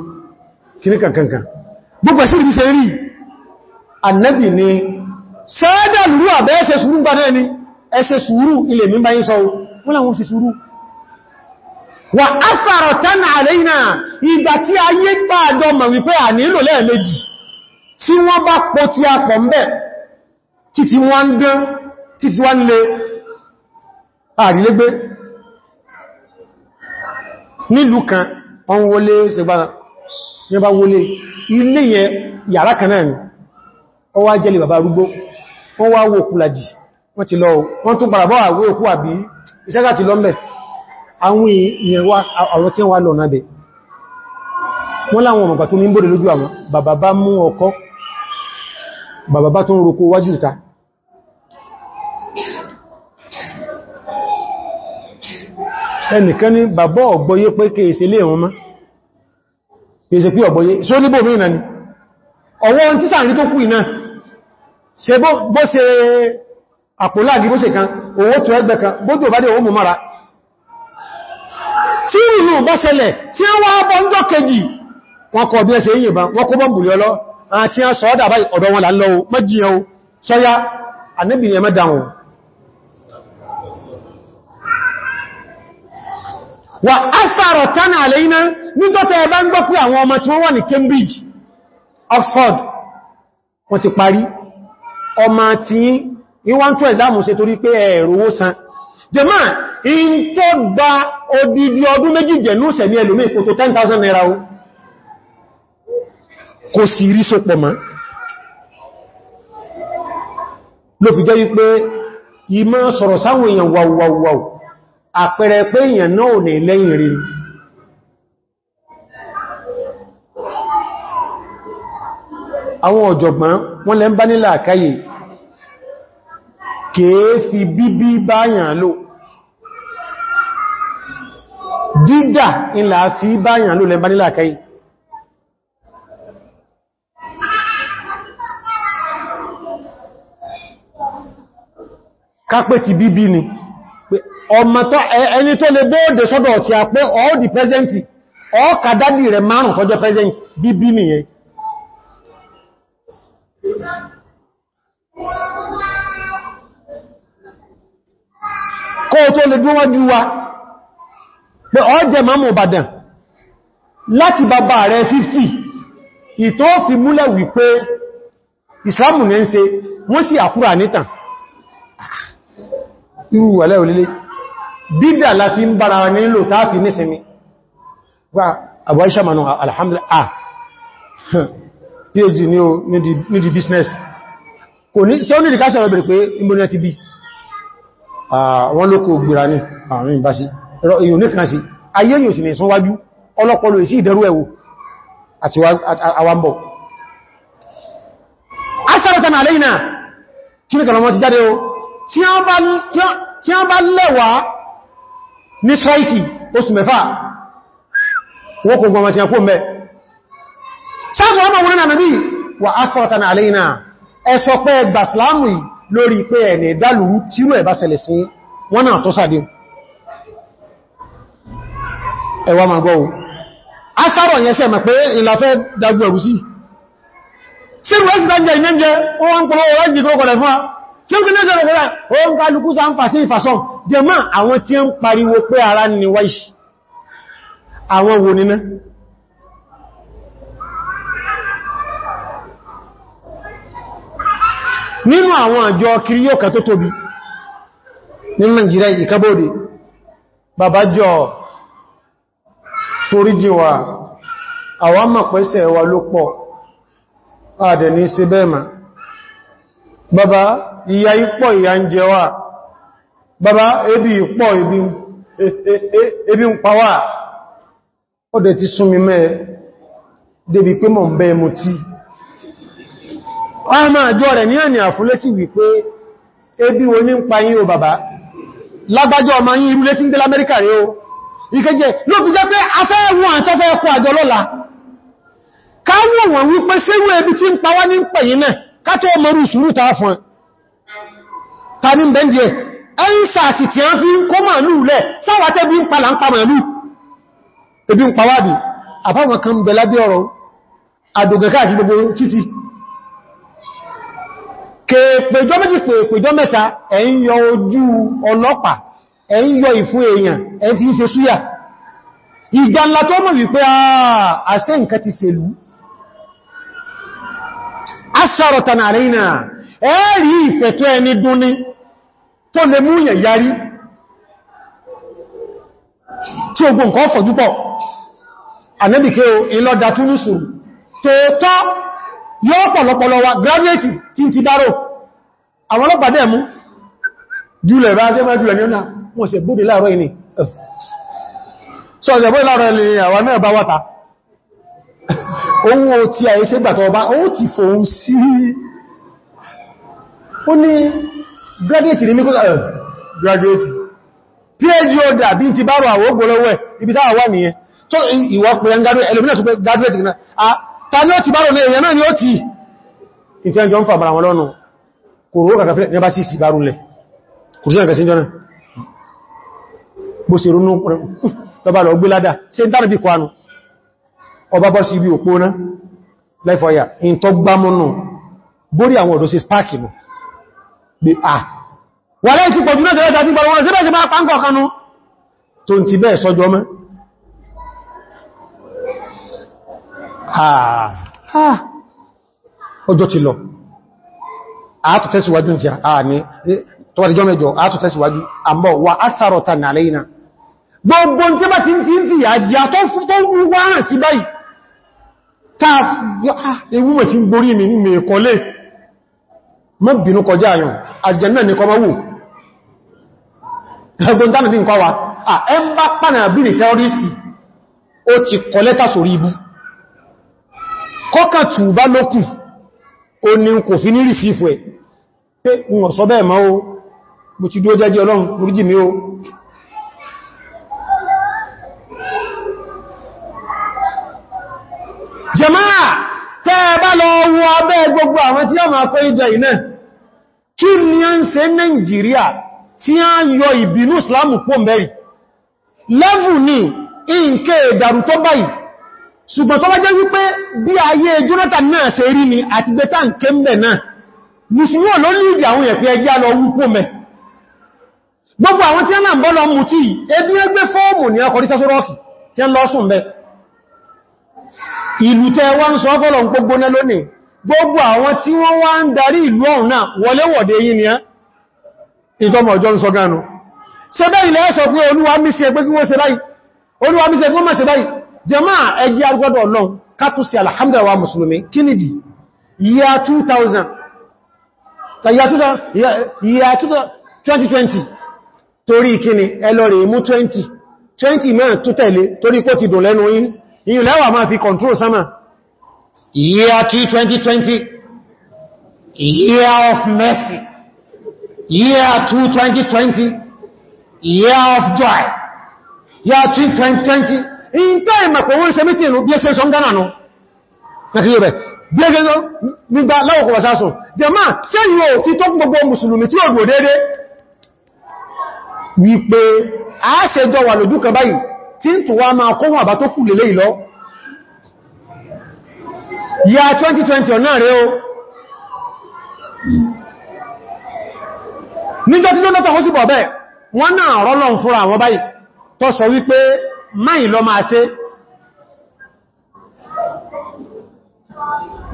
Kí ní kankankan gbogbo ẹ̀sí ìbí ṣe rí. Annabi ni sẹ́ẹ̀dà lúrú àbẹ́ ẹsẹ̀ sùúrù ń gbádẹ́ ni. Ẹsẹ̀ sùúrù ilẹ̀ mi báyí sọ wọ́n láwọn sí sùúrù. Wà ásàrọ̀ tánà àlẹ́yìnà. Ìgbà tí pàádọ́ bá a lè àrílégbé nílùú kan wọ́n wọlé ní bá wọlé. Ilé yẹn yàrá kan náà ni. Ọ wá jẹ́lẹ̀ bàbá arúgbó. Wọ́n wá wò kúlàjì wọ́n ti lọ wọ́n tún padà bọ́ àwọ́ òkú àbí ìṣẹ́gà ti lọ́mẹ̀ àwọn èèyàn wá àwọn tí wọ́n lọ náà bẹ̀. Wọ́n láwọn ọmọ tó ẹnìkan ní bàbá ọ̀gbọ́yé pé kèèsè lé wọn mọ́. Kèèsè pí ọ̀gbọ́yé sí ó níbò mìíràn ni? Ọwọ́ tí sàárín tó kú iná ṣe bó ṣe àpòláàgì bó ṣe kan owó tó ẹgbẹ́ kan bójú bá dé owó mú mara. Tí ìlú bá ṣẹlẹ̀ tí wọ́n wá bọ́ ń jọ kejì wọn kọ̀ bí ẹsẹ̀ yìnbọn wọ́n kó bọ́m̀bù lọ́lọ́ àti a sọ́ọ́dà báyìí ọ̀dọ̀ wọn là ń lọ sọ́yá àníbìnrin ẹmẹ́dàun wà ásàrọ̀ tánà àlẹ́iná nígbọ́tẹ̀ ẹbá ń gbọ́ pé àwọn ọmọ tí wọ́n wà ní Cambridge Oxford wọ́n ti parí. Ọmọ tí ìwọ́n tó ẹ̀zámù ṣe torí pé ẹ̀rọ owó san. Jẹ́mà in tó gba odidi ọdún méjì jẹ̀nú sẹ̀mí ẹlòmí kò tó 10,000 naira o àpẹẹrẹ pé èèyàn náà ní lẹ́yìn rí. Àwọn ọ̀jọ̀gbọ́n wọ́n lẹ́ ń bá nílà àkáyè. Kèé fi bíbí báyàn lò. Dídà ìlà fi báyàn lò lẹ́ ń bá nílà àkáyè. Kápẹ́ ti bíbí ni ọmọ tó ẹni tó lè bóòdè sọ́dọ̀ tí a pé all the present all kàdádì rẹ̀ márùn kọjọ́ present bíbí nìyẹn. Kó tó lè dún wájú wa pé ọ jẹ mọ́mù Ìbàdàn láti bàbá rẹ̀ 50 ìtò fi múlẹ̀ wípé ìsìlámù ní ń ṣe wọ́n sì àkúrà nítàn irú wàlẹ́ òlélé dídà láti ń bára ní lò táàfi nísinmi. Gba àbọ̀ ìṣàmànà alhamdulillah. Ah phd ní o ní di business. Kò ní sí ó ní ìdíkásẹ̀ rẹ̀ bèèrè pé ìmúnẹ̀ ti bí? Wọ́n ló kò gbìra ní àwọn ìbáṣí èyàn nìkan sí. Ayé yóò sì ní ìsúnwájú ọlọ́pọ̀lọ ìsí ìdẹ̀rú ẹ̀wò ní tí a bá lẹ́wà ní ṣráìkì oṣù mẹ́fà wọ́n kò gbọmọ̀ tí a kó mẹ́ sáàtù ọmọ wọn náà bí wà asáratan àlẹ́yìnà ẹsọ pé gbàsìlámù lórí pé ẹni ìdálùú tíró ẹ̀bá ṣẹlẹ̀ sí wọ́n náà tó sáàdé ẹwà máa gbọ́ asárọ̀ yẹn tí ó ó tí ó ó sí ìfàsọ́ jẹmọ́ àwọn tí ó ń pariwo pé ara ni wáìṣì àwọn wo níná nínú àwọn àjọ kiri yóò kà tó tóbi ní Nàìjíríà ìkábòdè bàbá jọ foríjì wa. Àwọn mọ̀pẹ́sẹ̀ wa ló pọ̀. Àdẹ̀ ní sí bẹ́ẹ̀mà bàbá ìyà ipọ̀ ìyà ń jẹ bàbá ebi ipọ̀ ebi ń pa wá. Ọdẹ̀ ti súnmi mẹ́. Débi pé mọ̀ ń bẹ́ mú tí. Ọmọ àjọ rẹ̀ ní ẹni àfúnlẹ́sì wípé ebi wo ní ń pa yín o bàbá? Lágbájọ́ ọmọ yín irú létí ń dé l'Amẹ́ríkà rẹ̀ o. Ìkẹjẹ́ ló fi jẹ́ pé afẹ́ẹ̀wọ̀n àtọ́fẹ́ ẹkọ́ àjọ lọ́la. Ebi tí ń pa wá ní pẹ̀yìn náà? Kátọ́ ẹ́nsàsì tí a fi ń kó màálù lẹ̀ sáwàtẹ́ bí ń pa là ń pa màálù. Ebi ń pàwádìí àbáwọn kan bẹ̀ lábẹ́ ọ̀rọ̀ àdògẹ̀ká àti gbogbo títì. Kèèpèjọ́ méjì pèèpèjọ́ mẹ́ta ẹ̀ ń yọ ojú ọlọ́pàá ẹ̀ ń yọ ìfún èèyàn ẹ̀ fi ń ṣe súyà. Ìgbànlá tó mọ̀ wípé àṣẹ nǹkan ti ṣèlú. Asàrọ̀tàn àrínà ẹ̀rí ìfẹ̀tọ́ ẹni dúnní tó lè mú yẹ̀ yarí. Tí ogun nǹkan fọ̀júpọ̀ anẹ́bìké o ìlọ́dà túnúsù tóótọ́ yóò pọ̀lọpọ̀lọ wa graduate tí ti dárò. Àwọn ọlọ́pàá dẹ̀ mú. Jùlẹ̀ bá ṣe mẹ́jùlẹ̀ ní ọ̀nà wọ́n ṣe bóde láàárọ̀ ìní sọ́ọ̀sẹ̀ bóde láàárọ̀ ìní àwọn náà bá ó ní graduate ní míkọ́ graduate. Phd order bí ti bárò àwọ̀ ògbòlówẹ́ ibi táwà wà nìyẹn. Tó ìwọ̀ pẹ̀lẹ̀ ẹlòmínà tó pé graduate náà. Ta ní ó ti bárò ní èèyàn náà ni ó ti? Ìtẹ́ ẹjọ́ ń fà bàrà wọn lọ́nà kò rò kàkà fẹ́ ní bá sí ìbárún lẹ̀. Kò sí ẹ̀kẹ́ sí jọ́nà bó sì rúnú lọ́bà lọ gbé ládà sí ń tàbí kwanu? Ọba bọ́ sí ibi òpó náà. Lẹ́fọ́yà in tó gbámọ́nù bórí àwọn ọ̀dọ́ sí spáàkì nù bí a wà lẹ́ ti pọ̀jú náà tẹ́lẹ̀ tàbí gbọ́rọ̀ wọn sí bẹ́ẹ̀ sí máa pàǹkọ̀ kanú tó ń ti bẹ́ẹ̀ sọ́jọ́ mẹ́ ọjọ́ ti lọ. Àátù tẹ́síwájú ti àní tọwàdíjọ́ mẹ́jọ àátù tẹ́síwájú. Àmọ́ wà átàrọ̀ta nà lẹ́yìnà gbogbo tí bá ti ń fi ń fi àjí àtọ́ fún tó wá hàn sí báyìí. Tí ẹ̀kọ́lé mọ́ bínú kọjá àyàn. Àjẹ́nà ní kọmọ wù. Ẹgbọ́n tánà bí n kọwa à ẹ ń bá pànà bí ní tẹ́ọrísì ó ti kọ lẹ́tà sórí ibú. Kọ́kà tù bá lókù ó ní kò fi ní rìsífù ẹ̀. Pé wọ́n sọ bẹ́ẹ̀ mọ́ o. Mo ti dúó jẹ́jẹ́ ọlọ́run oríjì lọ wọ abẹ́ gbogbo àwọn tí a máa kọ́ ìjọ ìná kí ni a ń ṣe Nàìjíríà tí a ń yọ ìbínú Islamu pọ̀ mẹ́rin lẹ́fù ní ìǹkẹ́ ìdàrú tó báyìí. Ṣùgbọ́n tó bá wípé bí ayé Jonathan náà ṣe rí ni àti gbẹ́ta ń ké mẹ́ náà musulmi ló lìdí àwọn ẹ̀pẹ́ ẹjá lọ wúpó mẹ́ gbogbo àwọn tí a náà bọ́ lọ mú tí ebi ẹgbẹ́ fọ́ọ̀mù ní ọkọ̀ rísásọ́rọ́kì tí a gbogbo àwọn tí wọ́n wá ń darí ìlú ọ̀hún náà wọléwọ̀dé yìí ni á ìtọ́mọ̀ ọjọ́ ń sọ gánu ṣe bẹ́ ilẹ̀ ẹ́sọ pé olúwa mísí ẹgbẹ́ kí wọ́n ṣe báyìí? Olúwa mísí ẹgbẹ́ mọ́ ṣe báyìí? Jẹmá ẹgbẹ́ arúgbọ́dọ̀ ọlọ́run kátó sí alhamdulillah musulmi kí nìdí year 2000 year 2020 torí kíni ẹlọ́rẹ̀ mú 20 20 mẹ́rin tó tẹ̀lé torí kó ti dùn lẹ́nu yín. Ìyìn lẹ́wà máa fi control sama year 2020 year of mercy. Year 2020 year of joy. Year 2020 in time pẹ̀ wọ́n ṣe mítí ìlú bí ẹsẹ̀ ṣe ń gánà nù nàkílẹ̀ rẹ̀ bí ẹsẹ̀ ṣe nígbà láwọ̀kọ̀ wàsásùn jẹma ṣe yíò tí tó gbogbo mùsùlùmí tí ó gbò dédé wípé a ṣe jọ wà lójú kan báyìí tí ń tùwá máa kó wọn àbá tó kù lélé ìlọ ya 2020 ọ̀nà rẹ̀ o. Níjọ́ tí lọ́nà tàwọn sí bọ̀ bẹ́ẹ̀ wọ́n náà rọ́lọ́n fúnra àwọn báyìí tó sọ wípé máì lọ máa ṣe.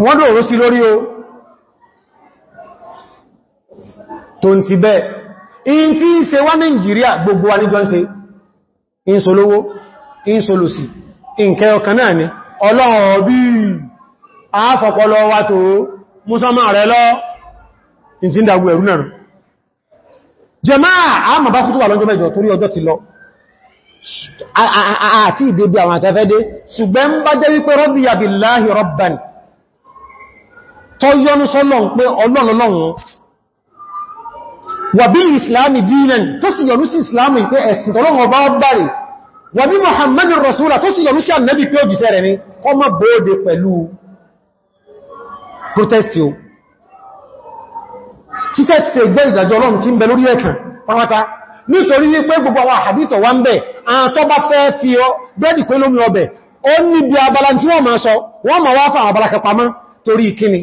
Wọ́n dòrò sí lórí o. Tó ń ti bẹ́ẹ̀. In tí ń ṣe wá Nàìjíríà gbogbo wa níjọ́ ń ṣe. In solówó in solòsì in kẹyọkan náà ni. Ọlọ́rọ̀ bí àáfọ̀pọ̀lọ wa tó músánmà rẹ lọ ti ń dàgbò ẹ̀rú náà. Jẹmáà àmà bá kútùwà lọ́jọ́ mẹ́jọ torí ọjọ́ ti lọ. Àti ìdébí àwọn àtẹ́fẹ́dé ṣùgbọ́n bá jẹ́ wípé radiya billahi rabban tó yọ́nú sọ́lọ̀ pé ọlọ́lọ́lọ́run wà bí ìsìláàmì dínan tó sì yọ́nú sí ìsìláàmì pé ẹ̀sìn tọ́lọ́wọ́ bá bàrẹ̀ wà bí muhammadin rasúlà tó sì yọ́nú sí annabi pé òjìṣẹ́ rẹ̀ ni. Kọ má bóòdé pẹ̀lú protestio títẹ́ ti fẹ́ gbẹ́ ìdàjọ́ ọlọ́run tí ń bẹ lórí ẹ̀kàn pàwátá nítorí wípé gbogbo àwọn àdítọ̀ wá ń bẹ̀ àwọn tó bá fẹ́ fi bẹ́ẹ̀dì kó lómi ọbẹ̀ ó níbi abala tí wọ́n máa sọ wọ́n máa wá àwọn abala kẹpamọ́ torí ìkíni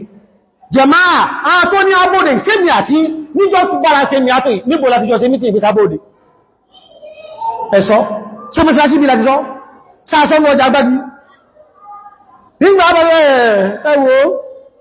jẹmáà àwọn tó ní abóde sẹ́mi àti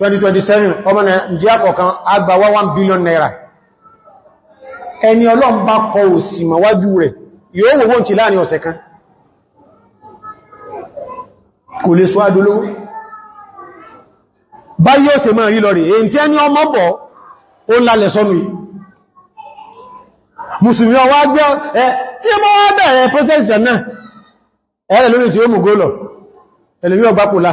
lé náà ẹ̀tì ẹ̀wà dúó kí Tinubu ọpàdé ọ̀rẹ́dà tó bá di 1-8-2027 ọmọ Nàìjíríà kọ̀ọ̀kan àgbà 1 billion naira. Ẹni Ọlọ́run bá kọ òsì mọ̀wájú rẹ̀ yóò wọ́n ti láàárín ọ̀sẹ̀ kan. Kò lè sọ adúlówó bá yóò ṣe máa rí lọ rí èyí tí ẹni ọmọ bọ̀ ó lálẹ̀ sọ́nù musulmi ọwá gbẹ́ ẹ tí mọ́ bẹ̀rẹ̀ protest náà ẹ̀rẹ̀ lórí tí ó mú gólọ̀ ẹlùmí ọgbà pòlá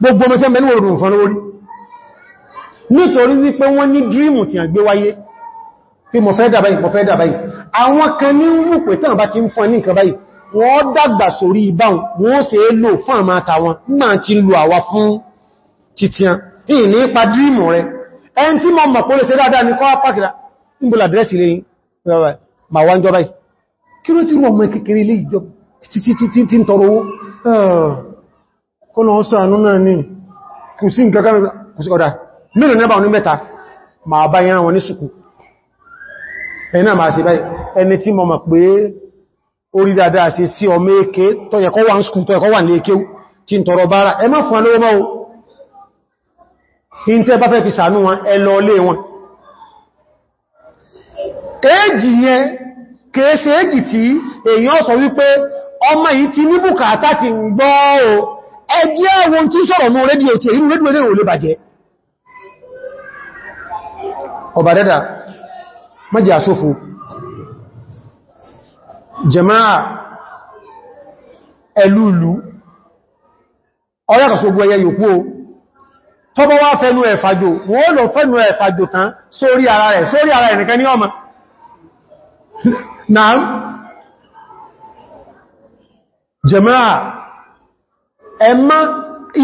gbogbo ọmọ tí ẹmẹ́ níwòrùn fún lórí. Nítorí wípé wọ́n ní dream tí a gbé wáyé pé mo fẹ́ dàbáyì mo fẹ́ dàbáyì. Àwọn kan ní wù pé tán bá ti ń fún ní nǹkan báyìí wọ́n dàgbà sórí ìbáhùn wọ́n ṣe é lò fún àmà àtàwọn náà ti lò àwà fún titian ìyìn ní ipa dream rẹ̀. Ẹn tí mọ́ mọ̀ pé lè ṣe dáadáa ní kọ́ pàkìrà níbùlà dírẹ́sì lè ma wá ń jọba kí ló ti ń kọ́nà ọ́sàn ma bá yẹn wọn ní sùkú ẹ̀nà máa ṣe báyìí. Ẹni tí mọ̀ mọ̀ pé orí dáadáa sí sí ọmọ èké tó yẹ kó wà ń yẹ kó wà ní èké tí ń tọrọ bára ẹ má fún alówó máa in tẹ́ bá fẹ́ fi sàánú wọn ẹ lọ wọn. Èjì yẹn kèése èjì tí èyàn sọ wípé ọmọ yìí ti ní ń ẹjẹ́ àwọn tí sọ̀rọ̀ mú rédíò tí inú rédíò lè lè bàjẹ́. Ọba dẹ́dà mọ́jì àsófò jẹmáà ẹlúùlú ọ̀yàkà sógbó ẹyẹ yòókú o. Tọ́bọ́ wá fẹ́nu ẹ̀fàjò wọ́n lọ fẹ́nu ẹ̀fàjò tán sórí ara rẹ̀ sórí ara rẹ̀ nìkan ní ọmọ. Náà jẹmáà ẹmá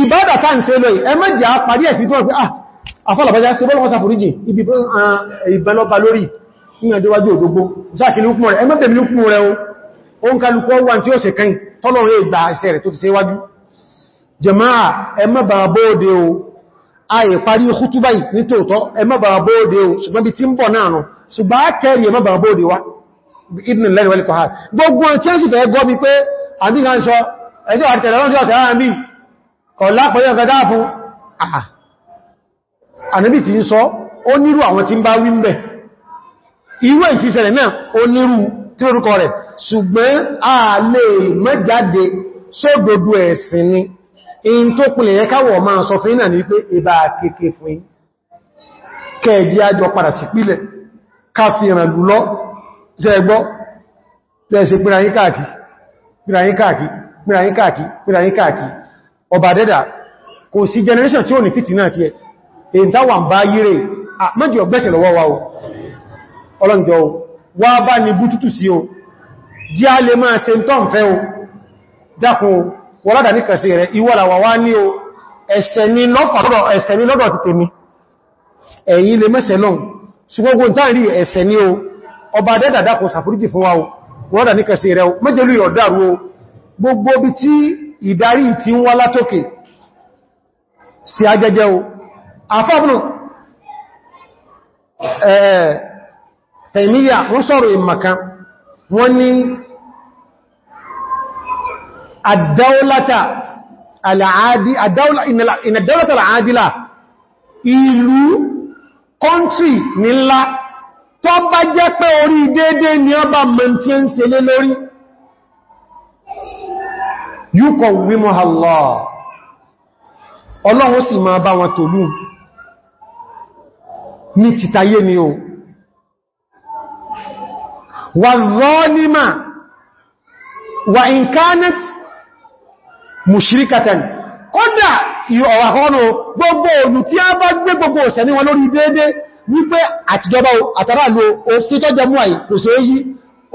ìbádà tá ń ṣe lọ ẹmá jẹ́ àpàdé ẹ̀sì tó wọ́n pé ah afọ́lọ̀bájá sí bọ́lọ́wọ́ sàfúríjì ibi ìbẹ̀lọ́ba lórí ní àdíwájú òdógbó sáàkì hukumu rẹ̀? Ẹmọ́ ní hukumu rẹ̀ o. Ń kálukọ́ wà tí ó ṣe kẹ́yìn tọ́lọ̀rẹ́ ìgbà iṣẹ́ rẹ̀ tó ti ṣe wájú jàmáà ẹmọ́ bàbá bóòdé o. Ayè parí khútúbà ní tòótọ́ ẹmọ́ bàbá bóòdé o. Ṣùgbọ́n bí tí ń bọ̀ náà nù. Ṣùgbọ́n kẹ́rì ẹmọ́ bàbá gbogbo tí ó sì gọ́ bí pé àbíkan sọ ẹjọ́ àtẹ̀lẹ́lọ́jọ́ àtẹ̀lẹ́lọ́bí kọ̀lá pẹ̀lú ọ̀gá fún. Àà ànábì tí ń sọ ó nírú àwọn tí ń bá wí ń bẹ̀. Irú èyí tí ṣẹlẹ̀ náà ó nírú tí orúkọ rẹ̀. Ṣùgbọ́n a lè mẹ́jáde sódòdó ẹ̀sìn ni. In tó kúnlẹ̀ yẹ káwọ̀ káàkì pírayín káàkì pírayín káàkì. Ọba dẹ́dà kò sí generation tí ó ní fìtì náà tí ẹ èyí táwà ń bá yíre mẹ́jì ọgbẹ́sẹ̀ lọ́wọ́ wa o. Ọlọ́njọ́ wá bá ní bútútù sí o. Jí a lè máa ṣe tọ́ ǹfẹ́ o. Dákun wọ́ládà ní kàṣẹ rẹ̀ ìwọ́làwà wá ní o. Ẹ̀ṣẹ̀ ní lọ́dọ̀ ti tèmi ẹ̀yin lè mẹ́sẹ̀ lọ́n o. O. O. O gbogbo bí tí ìdarí ti ń wá látókè sí ajẹjẹ o. Àfábùnù tẹ̀míyà wọ́n sọ̀rọ̀ ìmàkan wọ́n ní àdáólátà àdáádìlá ìlú kọ́ntì nílá tó bá jẹ́ pé orí déédéé ni ọba mẹ́ntíẹ́ ń ṣe lé lórí yúkọ̀ wímọ̀ Allah ọlọ́run sì máa bá wọn tòlú. Ní títayé ni o. Wà zọ́ọ́nímà. Wà in kánat mushrikatan. Kódà ọ̀wàkọ́nà gbogbo olù tí a bá gbé gbogbo òsẹ̀ ní wọn lórí déédé wípé àtijọba àtàrà lo òfin tó jẹ mú àì kò sí èyí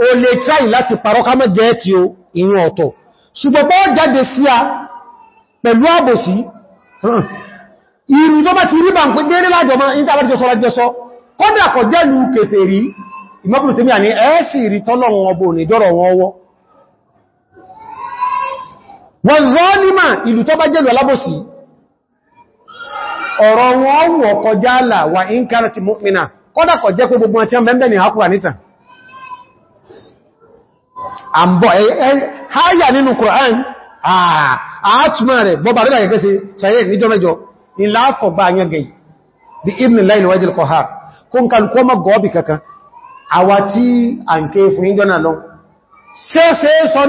o lè tráì láti parọ́ kámẹ́ gẹ́ẹ̀tì o ìrìn ọ̀tọ̀ ṣùgbọ́n bọ́ jáde sí a pẹ̀lú àbòsí ìrìn tó bá ti rí bá ń pè déédé lájọmọ́ ìntàbájọ́ sọ́rọ̀ jẹ́sọ́ kódà kọ̀ jẹ́lú kèfèrí ìmọ́bùn tèmi à ní ẹ́ẹ̀sì rí tọ́lọ̀wọ̀n ọbọ̀ ní dọ́rọ̀ wọn ọwọ́ wọ́n zọ́ọ́nímà ìlú tó kọ́dà ní àmbọ̀ háyà nínú Kùrán àátùmọ̀ rẹ̀ bọ́bà rẹ̀ gẹ́gẹ́ sí sàyẹ̀ níjọ́ mẹ́jọ. Ìlàáfọ̀gbà yẹgẹ̀ bí ibn láìlú wájìl kọ̀hár kó ń kàlùkọ́ mọ́ gọ́ọ̀bì kankan. Àwa tí à ń ké fún ìjọ́ lọ. Ṣe ṣe sọ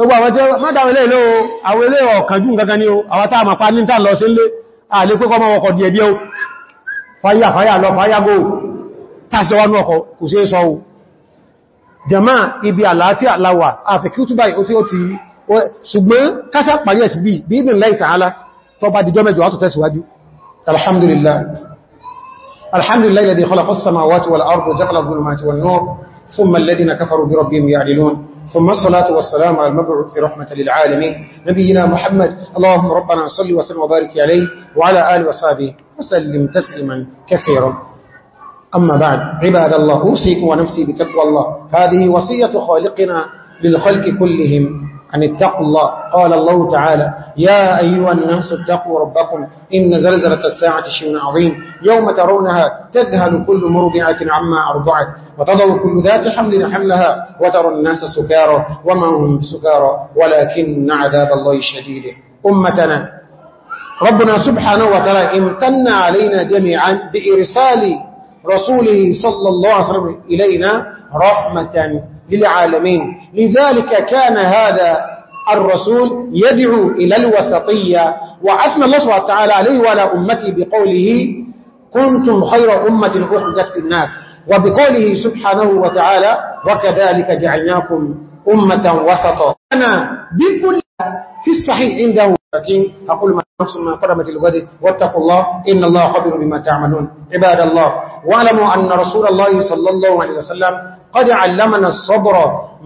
ọgbà àwọn tí mọ́dáwọn ilé ilé àwọn ilé ọ̀kànjú gangan ni àwọn tá àmàpá ní tàn lọ sí ilé àlé pé kọmọ ọkọ̀ díẹ̀ díẹ̀ fáyà fáyà lọ fáyà gó tàṣíwá ní ọkọ̀ kò sí sọ jama ibi àlàáfíà láwà àfẹ́kí ó ó tí ó ti ṣùgbọ́n kásá parí ẹ̀sì bí bí ìdìn láì tààlá tó bá dìjọ́ mẹ́jọ àtò tẹ́síwájú. Alhamdulillah. Alhamdulillah ثم الصلاة والسلام على المبعوث رحمة للعالمين. نبينا محمد اللهم ربنا صل وسلم وبارك عليه وعلى آله وصحبه وسلم تسليما كثيرا. أما بعد عباد الله أوصيكم ونفسي بتقوى الله. هذه وصية خالقنا للخلق كلهم. أن اتقوا الله. قال الله تعالى يا أيها الناس اتقوا ربكم إن زلزلة الساعة شيء عظيم. يوم ترونها تذهل كل مرضعة عما أرضعت. وتضع كل ذات حمل حملها وترى الناس سكارى وما هم سكارى ولكن عذاب الله شديد. أمتنا ربنا سبحانه وتعالى امتن علينا جميعا بإرسال رسوله صلى الله عليه وسلم إلينا رحمة للعالمين. لذلك كان هذا الرسول يدعو إلى الوسطية وعثنا الله سبحانه وتعالى عليه وعلى أمته بقوله كنتم خير أمة أخرجت في الناس وبقوله سبحانه وتعالى وكذلك جعلناكم أمة وسطا. أنا بكل في الصحيح عنده لكن أقول ما نفس ما قدمت الغد واتقوا الله إن الله خبر بما تعملون. عباد الله واعلموا أن رسول الله صلى الله عليه وسلم قد علمنا الصبر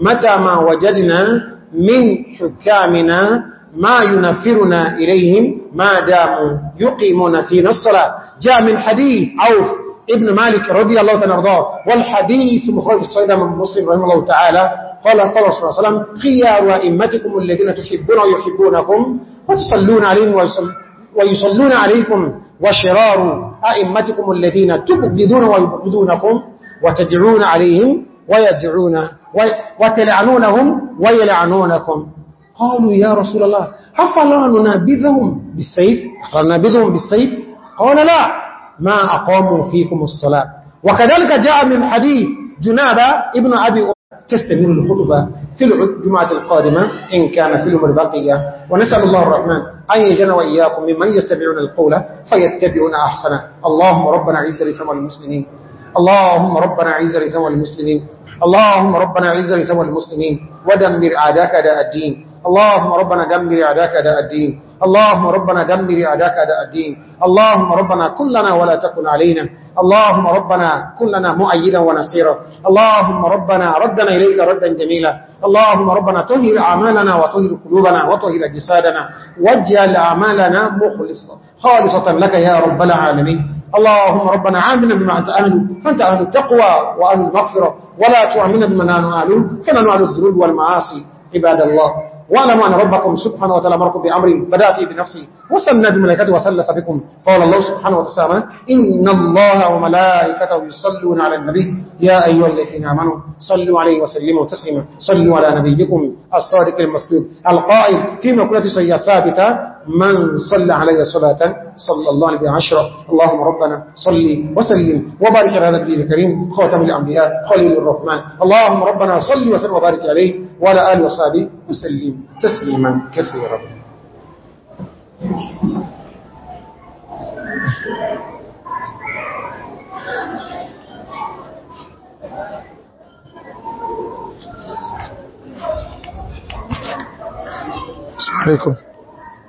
متى ما وجدنا من حكامنا ما ينفرنا إليهم ما داموا يقيمون فينا الصلاة. جاء من حديث عوف ابن مالك رضي الله تنرضاه والحديث مخرج الصيدة من مسلم رحمه الله تعالى قال قال صلى الله عليه وسلم خيار أئمتكم الذين تحبون ويحبونكم وتصلون عليهم ويصلون عليكم وشرار أئمتكم الذين تبغضون ويبغضونكم وتدعون عليهم ويدعون وتلعنونهم ويلعنونكم. قالوا يا رسول الله أفلا ننابذهم بالسيف؟ أفلا ننابذهم بالسيف؟ قال لا. ما أقاموا فيكم الصلاة. وكذلك جاء من حديث جنابة ابن أبي تستمر الخطبة في الجمعة القادمة إن كان في الأمر بقية. ونسأل الله الرحمن أن يجن وإياكم ممن يستمعون القول فيتبعون أحسنه اللهم ربنا عز لسوى المسلمين اللهم ربنا عز لسوى المسلمين اللهم ربنا عز لسوى المسلمين ودمر أعداك داء الدين. اللهم ربنا دمر أعداك داء الدين. اللهم ربنا دمر أعداك داء الدين. اللهم ربنا كلنا ولا تكن علينا. اللهم ربنا كلنا مؤيدا ونصيرا. اللهم ربنا ردنا إليك ردا جميلا. اللهم ربنا تهر أعمالنا وتهر قلوبنا وتهر جسادنا. واجعل أعمالنا مخلصة خالصة لك يا رب العالمين. اللهم ربنا عاملنا بما أنت أهل فأنت أهل التقوى وأهل المغفرة. ولا تعاملنا بما نحن أهل الذنوب والمعاصي. عباد الله واعلموا أن ربكم سبحانه وتعالى مركم بأمر بدأت بنفسي وثنى بملائكته وثلث بكم. قال الله سبحانه وتعالى إن الله وملائكته يصلون على النبي. يا أيها الذين آمنوا صلوا عليه وسلموا تسليما. صلوا على نبيكم الصادق المصدوق القائل في مقولة سيئة ثابتة من صلى عليه صلاة صلى الله عليه عشرة اللهم ربنا صلي وسلم وبارك على هذا الدين الكريم خاتم الأنبياء خليل الرحمن. اللهم ربنا صلي وسلم وبارك عليه وعلى آله وصحبه وسلم تسليما كثيرا. عليكم.